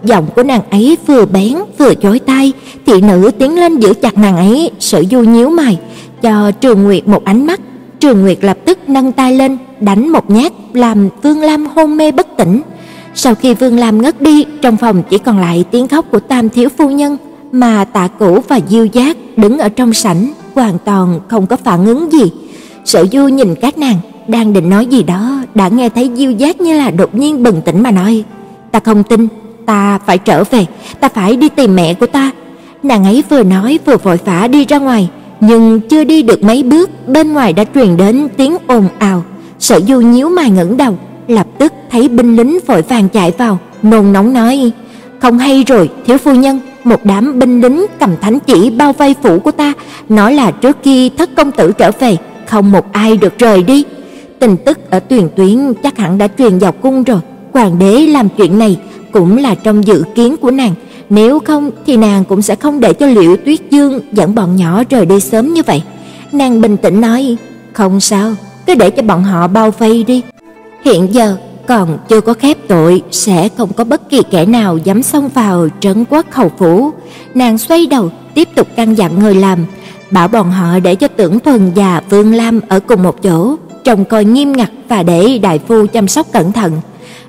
Speaker 1: Giọng của nàng ấy vừa bén vừa chói tai, thị nữ tiến lên giữ chặt nàng ấy, Sở Du nhíu mày, cho Trường Nguyệt một ánh mắt. Trường Nguyệt lập tức nâng tay lên, đánh một nhát làm Vương Lam hôn mê bất tỉnh. Sau khi Vương Lam ngất đi, trong phòng chỉ còn lại tiếng khóc của Tam thiếu phu nhân, mà Tạ Cửu và Diêu Giác đứng ở trong sảnh, hoàn toàn không có phản ứng gì. Sở Du nhìn các nàng, đang định nói gì đó, đã nghe thấy Diêu Giác như là đột nhiên bừng tỉnh mà nói: "Ta không tin, ta phải trở về, ta phải đi tìm mẹ của ta." Nàng ấy vừa nói vừa vội vã đi ra ngoài, nhưng chưa đi được mấy bước, bên ngoài đã truyền đến tiếng ồn ào. Sở Du nhíu mày ngẩng đầu, lập tức thấy binh lính vội vàng chạy vào, nôn nóng nói: "Không hay rồi, thiếu phu nhân, một đám binh lính cầm thánh chỉ bao vây phủ của ta, nói là trước khi thất công tử trở về, không một ai được rời đi." Tin tức ở Tuyền Tuyến chắc hẳn đã truyền vào cung rồi, hoàng đế làm chuyện này cũng là trong dự kiến của nàng, nếu không thì nàng cũng sẽ không để cho Liễu Tuyết Dương dẫn bọn nhỏ rời đi sớm như vậy. Nàng bình tĩnh nói, "Không sao, cứ để cho bọn họ bao vây đi. Hiện giờ còn chưa có khép tội, sẽ không có bất kỳ kẻ nào dám xông vào trấn quốc hầu phủ." Nàng xoay đầu, tiếp tục căn dặn người làm, bảo bọn họ để cho Tưởng Thuần và Vương Lam ở cùng một chỗ, trông coi nghiêm ngặt và để đại phu chăm sóc cẩn thận.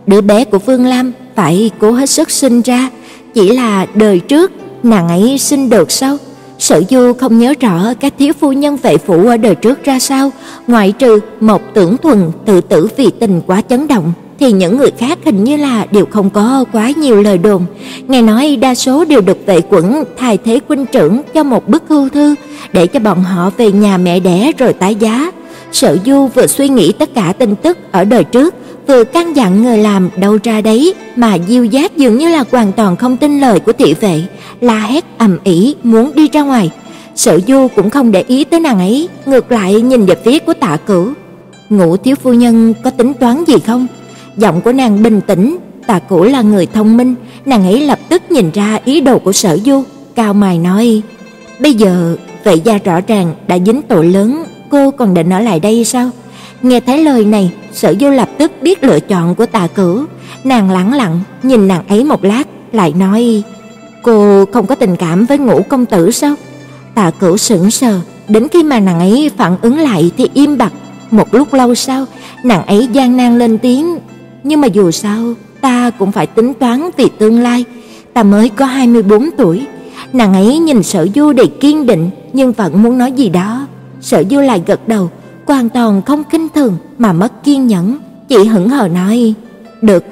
Speaker 1: Đứa bé của Vương Lam phải cố hết sức sinh ra, chỉ là đời trước nàng ấy sinh được sao? Sở Du không nhớ rõ các thiếu phu nhân vệ phủ ở đời trước ra sao, ngoại trừ một Tưởng Thuần tự tử vì tình quá chấn động thì những người khác hình như là đều không có quá nhiều lời đồn. Nghe nói đa số đều được vệ quẩn thay thế huynh trưởng cho một bức hưu thư để cho bọn họ về nhà mẹ đẻ rồi tái giá. Sở Du vừa suy nghĩ tất cả tin tức ở đời trước, vừa căn dặn người làm đâu ra đấy, mà Diêu Giác dường như là hoàn toàn không tin lời của thị vệ, la hét ầm ĩ muốn đi ra ngoài. Sở Du cũng không để ý tới nàng ấy, ngược lại nhìn về phía của Tạ Cửu. Ngũ thiếu phu nhân có tính toán gì không? Giọng của nàng bình tĩnh, Tạ Cửu là người thông minh, nàng ấy lập tức nhìn ra ý đồ của Sở Du, cao mày nói: "Bây giờ vệ gia rõ ràng đã dính tội lớn, cô còn định ở lại đây sao?" Nghe thấy lời này, Sở Du lập tức biết lựa chọn của Tạ Cửu, nàng lẳng lặng nhìn nàng ấy một lát, lại nói: "Cô không có tình cảm với Ngũ công tử sao?" Tạ Cửu sững sờ, đến khi mà nàng ấy phản ứng lại thì im bặt, một lúc lâu sau, nàng ấy gian nan lên tiếng, "Nhưng mà dù sao, ta cũng phải tính toán vì tương lai, ta mới có 24 tuổi." Nàng ấy nhìn Sở Du đầy kiên định, nhưng vẫn muốn nói gì đó. Sở Du lại gật đầu, hoàn toàn không kinh thường mà mất kiên nhẫn, chỉ hững hờ nói, "Được."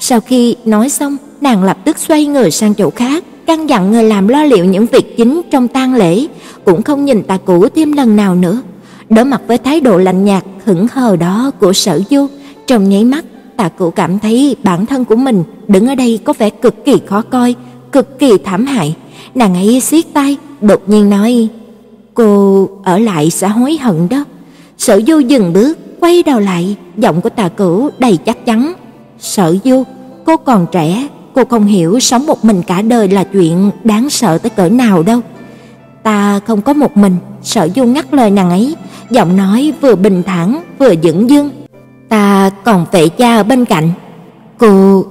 Speaker 1: Sau khi nói xong, nàng lập tức xoay người sang chỗ khác, căn dặn người làm lo liệu những việc chính trong tang lễ, cũng không nhìn Tạ Cũ thêm lần nào nữa. Đối mặt với thái độ lạnh nhạt hững hờ đó của Sở Du, trong nháy mắt, Tạ Cũ cảm thấy bản thân của mình đứng ở đây có vẻ cực kỳ khó coi, cực kỳ thảm hại. Nàng ấy siết tay, đột nhiên nói: "Cô ở lại sẽ hối hận đó." Sở Du dừng bước, quay đầu lại, giọng của Tà Cửu đầy chắc chắn. "Sở Du, cô còn trẻ, cô không hiểu sống một mình cả đời là chuyện đáng sợ tới cỡ nào đâu." "Ta không có một mình." Sở Du ngắt lời nàng ấy, giọng nói vừa bình thản vừa dửng dưng. "Ta còn vệ cha ở bên cạnh." "Cô,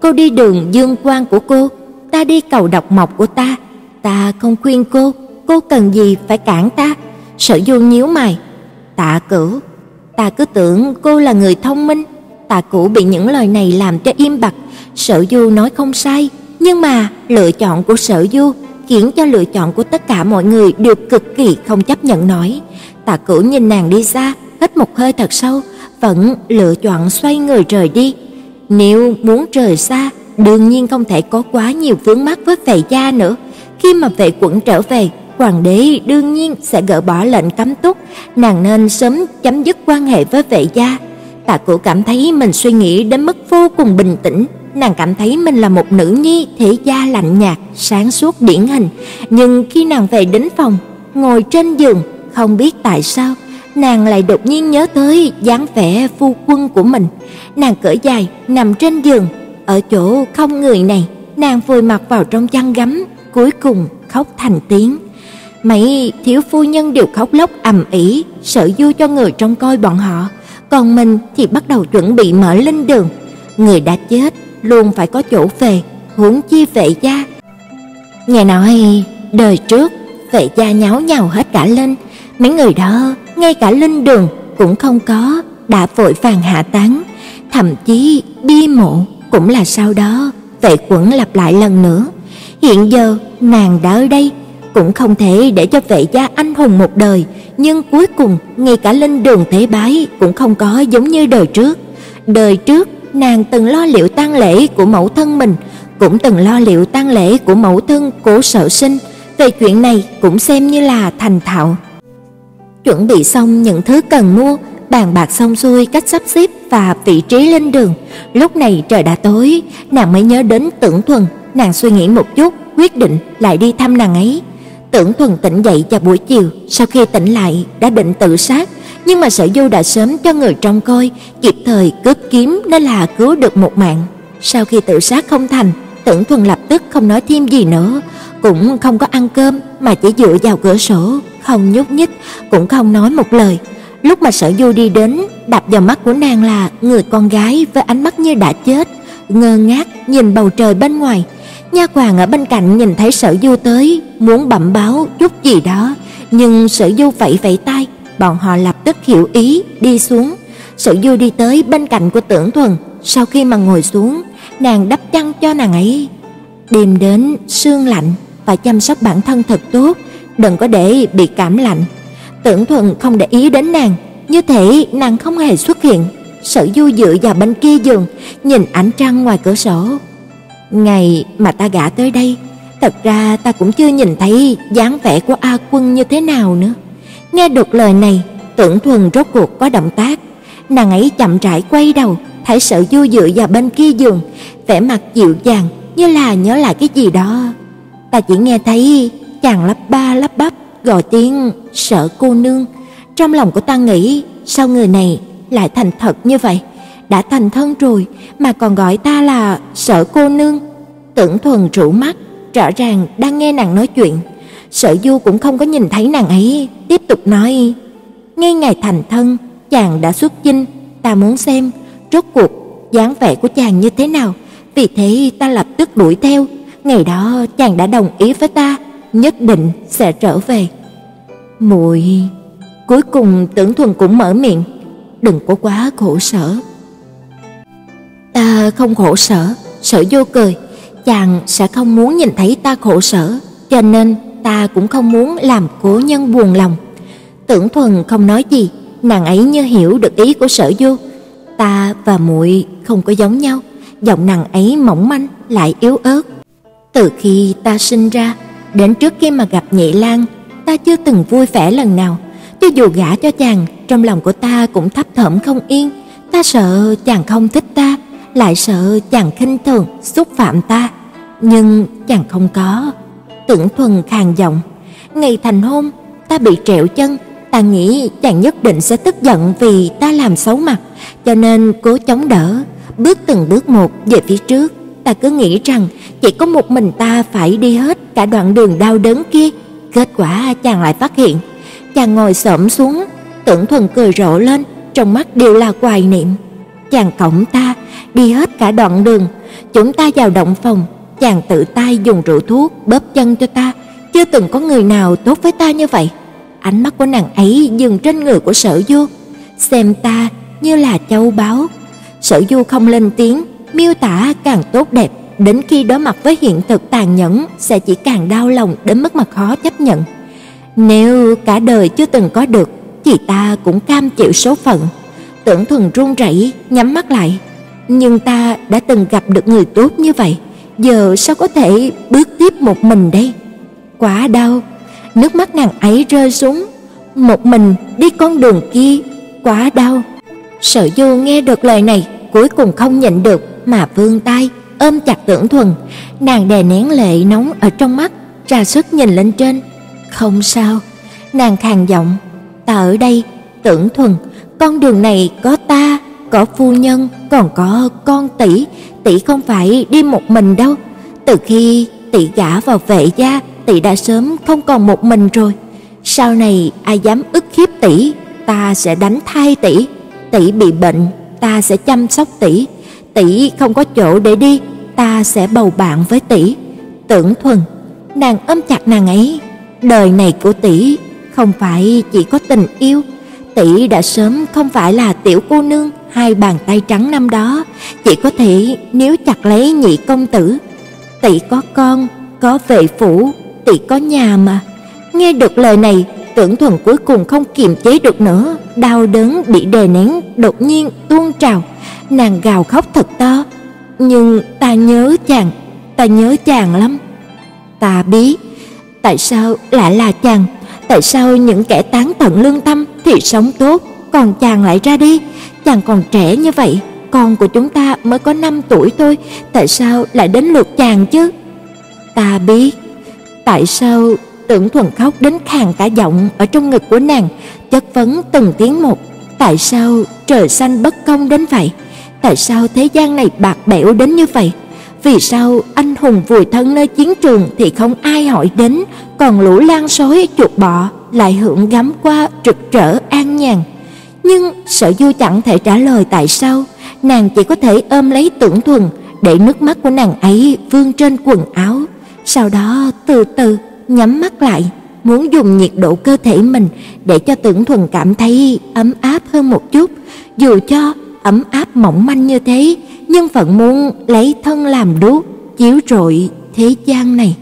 Speaker 1: cô đi đường dương quang của cô, ta đi cầu độc mộc của ta, ta không khuyên cô, cô cần gì phải cản ta?" Sở Du nhíu mày, Tạ Cửu, ta cứ tưởng cô là người thông minh. Tạ Cửu bị những lời này làm cho im bặt, Sở Du nói không sai, nhưng mà lựa chọn của Sở Du khiến cho lựa chọn của tất cả mọi người đều cực kỳ không chấp nhận nổi. Tạ Cửu nhìn nàng đi xa, hít một hơi thật sâu, vẫn lựa chọn xoay người rời đi. Nếu muốn rời xa, đương nhiên không thể có quá nhiều vướng mắc với vệ gia nữa. Khi mà vệ quận trở về, hoàng đế đương nhiên sẽ gỡ bỏ lệnh cấm túc, nàng nên sớm chấm dứt quan hệ với vệ gia. Tạ Cổ cảm thấy mình suy nghĩ đến mức vô cùng bình tĩnh, nàng cảm thấy mình là một nữ nhi thể gia lạnh nhạt, sáng suốt điển hình, nhưng khi nàng về đến phòng, ngồi trên giường, không biết tại sao, nàng lại đột nhiên nhớ tới dáng vẻ phu quân của mình. Nàng cởi dài, nằm trên giường, ở chỗ không người này, nàng vùi mặt vào trong chăn gấm, cuối cùng khóc thành tiếng. Mấy thiếu phu nhân đều khóc lóc ầm ĩ, sợ du cho người trông coi bọn họ, còn mình thì bắt đầu chuẩn bị mở lên đường. Người đã chết luôn phải có chỗ về, huống chi vệ gia. Nghe nói đời trước vệ gia nháo nhào hết cả lên, mấy người đó ngay cả linh đường cũng không có, đã vội vàng hạ táng, thậm chí bi mộ cũng là sau đó vệ quẩn lặp lại lần nữa. Hiện giờ nàng đã ở đây, cũng không thể để cho vệ gia anh hùng một đời, nhưng cuối cùng ngay cả linh đường tế bái cũng không có giống như đời trước. Đời trước nàng từng lo liệu tang lễ của mẫu thân mình, cũng từng lo liệu tang lễ của mẫu thân Cố Sở Sinh, về chuyện này cũng xem như là thành thạo. Chuẩn bị xong những thứ cần mua, bàn bạc xong xuôi cách sắp xếp và vị trí lên đường. Lúc này trời đã tối, nàng mới nhớ đến Tưởng Thuần, nàng suy nghĩ một chút, quyết định lại đi thăm nàng ấy. Tưởng Thuần tỉnh dậy vào buổi chiều, sau khi tỉnh lại đã định tự sát, nhưng mà Sở Du đã sớm cho người trông coi, kịp thời cướp kiếm nên là cứu được một mạng. Sau khi tự sát không thành, Tưởng Thuần lập tức không nói thêm gì nữa, cũng không có ăn cơm mà chỉ dựa vào cửa sổ, không nhúc nhích, cũng không nói một lời. Lúc mà Sở Du đi đến, đập vào mắt của nàng là người con gái với ánh mắt như đã chết, ngơ ngác nhìn bầu trời bên ngoài. Nha hoàn ở bên cạnh nhìn thấy Sở Du tới, muốn bẩm báo chút gì đó, nhưng Sở Du vẫy vẫy tay, bọn họ lập tức hiểu ý đi xuống. Sở Du đi tới bên cạnh của Tưởng Thuần, sau khi mà ngồi xuống, nàng đắp chăn cho nàng ấy. Đêm đến sương lạnh, phải chăm sóc bản thân thật tốt, đừng có để bị cảm lạnh. Tưởng Thuần không để ý đến nàng, như thể nàng không hề xuất hiện. Sở Du dựa vào bên kia giường, nhìn ánh trăng ngoài cửa sổ. Ngày mà ta gả tới đây, thật ra ta cũng chưa nhìn thấy dáng vẻ của A Quân như thế nào nữa. Nghe được lời này, Tưởng Thuần rốt cuộc có động tác, nàng ấy chậm rãi quay đầu, thấy sợ Du dựa vào bên kia giường, vẻ mặt dịu dàng như là nhớ lại cái gì đó. Ta chỉ nghe thấy chàng lắp ba lắp bắp gọi tiếng "Sở cô nương". Trong lòng của ta nghĩ, sao người này lại thành thật như vậy? Đã thành thân rồi mà còn gọi ta là "Sở cô nương". Tưởng Thuần rũ mắt, rõ ràng đang nghe nàng nói chuyện. Sở Du cũng không có nhìn thấy nàng ấy, tiếp tục nói: "Ngay ngày thành thân, chàng đã xuất chinh, ta muốn xem rốt cuộc dáng vẻ của chàng như thế nào, vì thế ta lập tức đuổi theo, ngày đó chàng đã đồng ý với ta, nhất định sẽ trở về." Muội cuối cùng Tưởng Thuần cũng mở miệng, "Đừng có quá khổ sở." "Ta không khổ sở." Sở Vô cười, "Chàng sẽ không muốn nhìn thấy ta khổ sở, cho nên ta cũng không muốn làm cố nhân buồn lòng." Tưởng Thuần không nói gì, nàng ấy như hiểu được ý của Sở Du. Ta và muội không có giống nhau, giọng nàng ấy mỏng manh lại yếu ớt. Từ khi ta sinh ra, đến trước khi mà gặp Nhị Lang, ta chưa từng vui vẻ lần nào. Cho dù gả cho chàng, trong lòng của ta cũng thấp thỏm không yên. Ta sợ chàng không thích ta, lại sợ chàng khinh thường, xúc phạm ta. Nhưng chàng không có. Tưởng Thuần khàn giọng, ngày thành hôn, ta bị trẹo chân, ta nghĩ chàng nhất định sẽ tức giận vì ta làm xấu mặt, cho nên cố chống đỡ, bước từng bước một về phía trước. Ta cứ nghĩ rằng chỉ có một mình ta phải đi hết cả đoạn đường đau đớn kia, kết quả chàng lại phát hiện. Chàng ngồi xổm xuống, Tưởng Thuần cười rộ lên, trong mắt đều là hoài niệm. Chàng cõng ta đi hết cả đoạn đường, chúng ta vào động phòng, chàng tự tay dùng rượu thuốc bóp chân cho ta, chưa từng có người nào tốt với ta như vậy. Ánh mắt của nàng ấy dừng trên người của Sở Du, xem ta như là châu báu. Sở Du không lên tiếng, miêu tả càng tốt đẹp, đến khi đối mặt với hiện thực tàn nhẫn sẽ chỉ càng đau lòng đến mức mà khó chấp nhận. Nếu cả đời chưa từng có được, thì ta cũng cam chịu số phận. Tưởng Thuần run rẩy, nhắm mắt lại. Nhưng ta đã từng gặp được người tốt như vậy, giờ sao có thể bước tiếp một mình đây? Quá đau, nước mắt nàng ấy rơi xuống, một mình đi con đường kia, quá đau. Sở Du nghe được lời này, cuối cùng không nhịn được mà vươn tay ôm chặt Tưởng Thuần, nàng đè nén lệ nóng ở trong mắt, ra sức nhìn lên trên. "Không sao." Nàng khàn giọng, "Ta ở đây, Tưởng Thuần, con đường này có ta, có phu nhân, còn có con tỷ, tỷ không phải đi một mình đâu. Từ khi tỷ gả vào vệ gia, tỷ đã sớm không còn một mình rồi. Sau này ai dám ức hiếp tỷ, ta sẽ đánh thay tỷ. Tỷ bị bệnh, ta sẽ chăm sóc tỷ. tỷ không có chỗ để đi, ta sẽ bầu bạn với tỷ." Tưởng Thuần, nàng ôm chặt nàng ấy, đời này của tỷ không phải chỉ có tình yêu, tỷ đã sớm không phải là tiểu cô nương hai bàn tay trắng năm đó, chỉ có thể nếu chặt lấy nhị công tử. Tỷ có con, có vệ phủ, tỷ có nhà mà. Nghe được lời này, Tưởng Thuần cuối cùng không kiềm chế được nữa, đau đớn bị đè nén đột nhiên tuôn trào, nàng gào khóc thật to. Nhưng ta nhớ chàng, ta nhớ chàng lắm. Ta biết, tại sao lại là chàng? Tại sao những kẻ tán tận lương tâm thì sống tốt, còn chàng lại ra đi? Chàng còn trẻ như vậy, con của chúng ta mới có 5 tuổi thôi, tại sao lại đến lượt chàng chứ? Ta biết, tại sao Tưởng Thuần khóc đến khàn cả giọng ở trong ngực của nàng, chất vấn từng tiếng một, tại sao trời xanh bất công đến vậy? Tại sao thế gian này bạc bẽo đến như vậy? Vì sao anh hùng vùi thân nơi chiến trường thì không ai hỏi đến, còn lũ lang sói chuột bọ lại hưởng gắm qua trực trở an nhàn. Nhưng Sở Du chẳng thể trả lời tại sao, nàng chỉ có thể ôm lấy Tưởng Thuần để nước mắt của nàng ấy vương trên quần áo, sau đó từ từ nhắm mắt lại, muốn dùng nhiệt độ cơ thể mình để cho Tưởng Thuần cảm thấy ấm áp hơn một chút, dù cho ấm áp mỏng manh như thế, nhưng vẫn muốn lấy thân làm đuốc chiếu rọi thế gian này.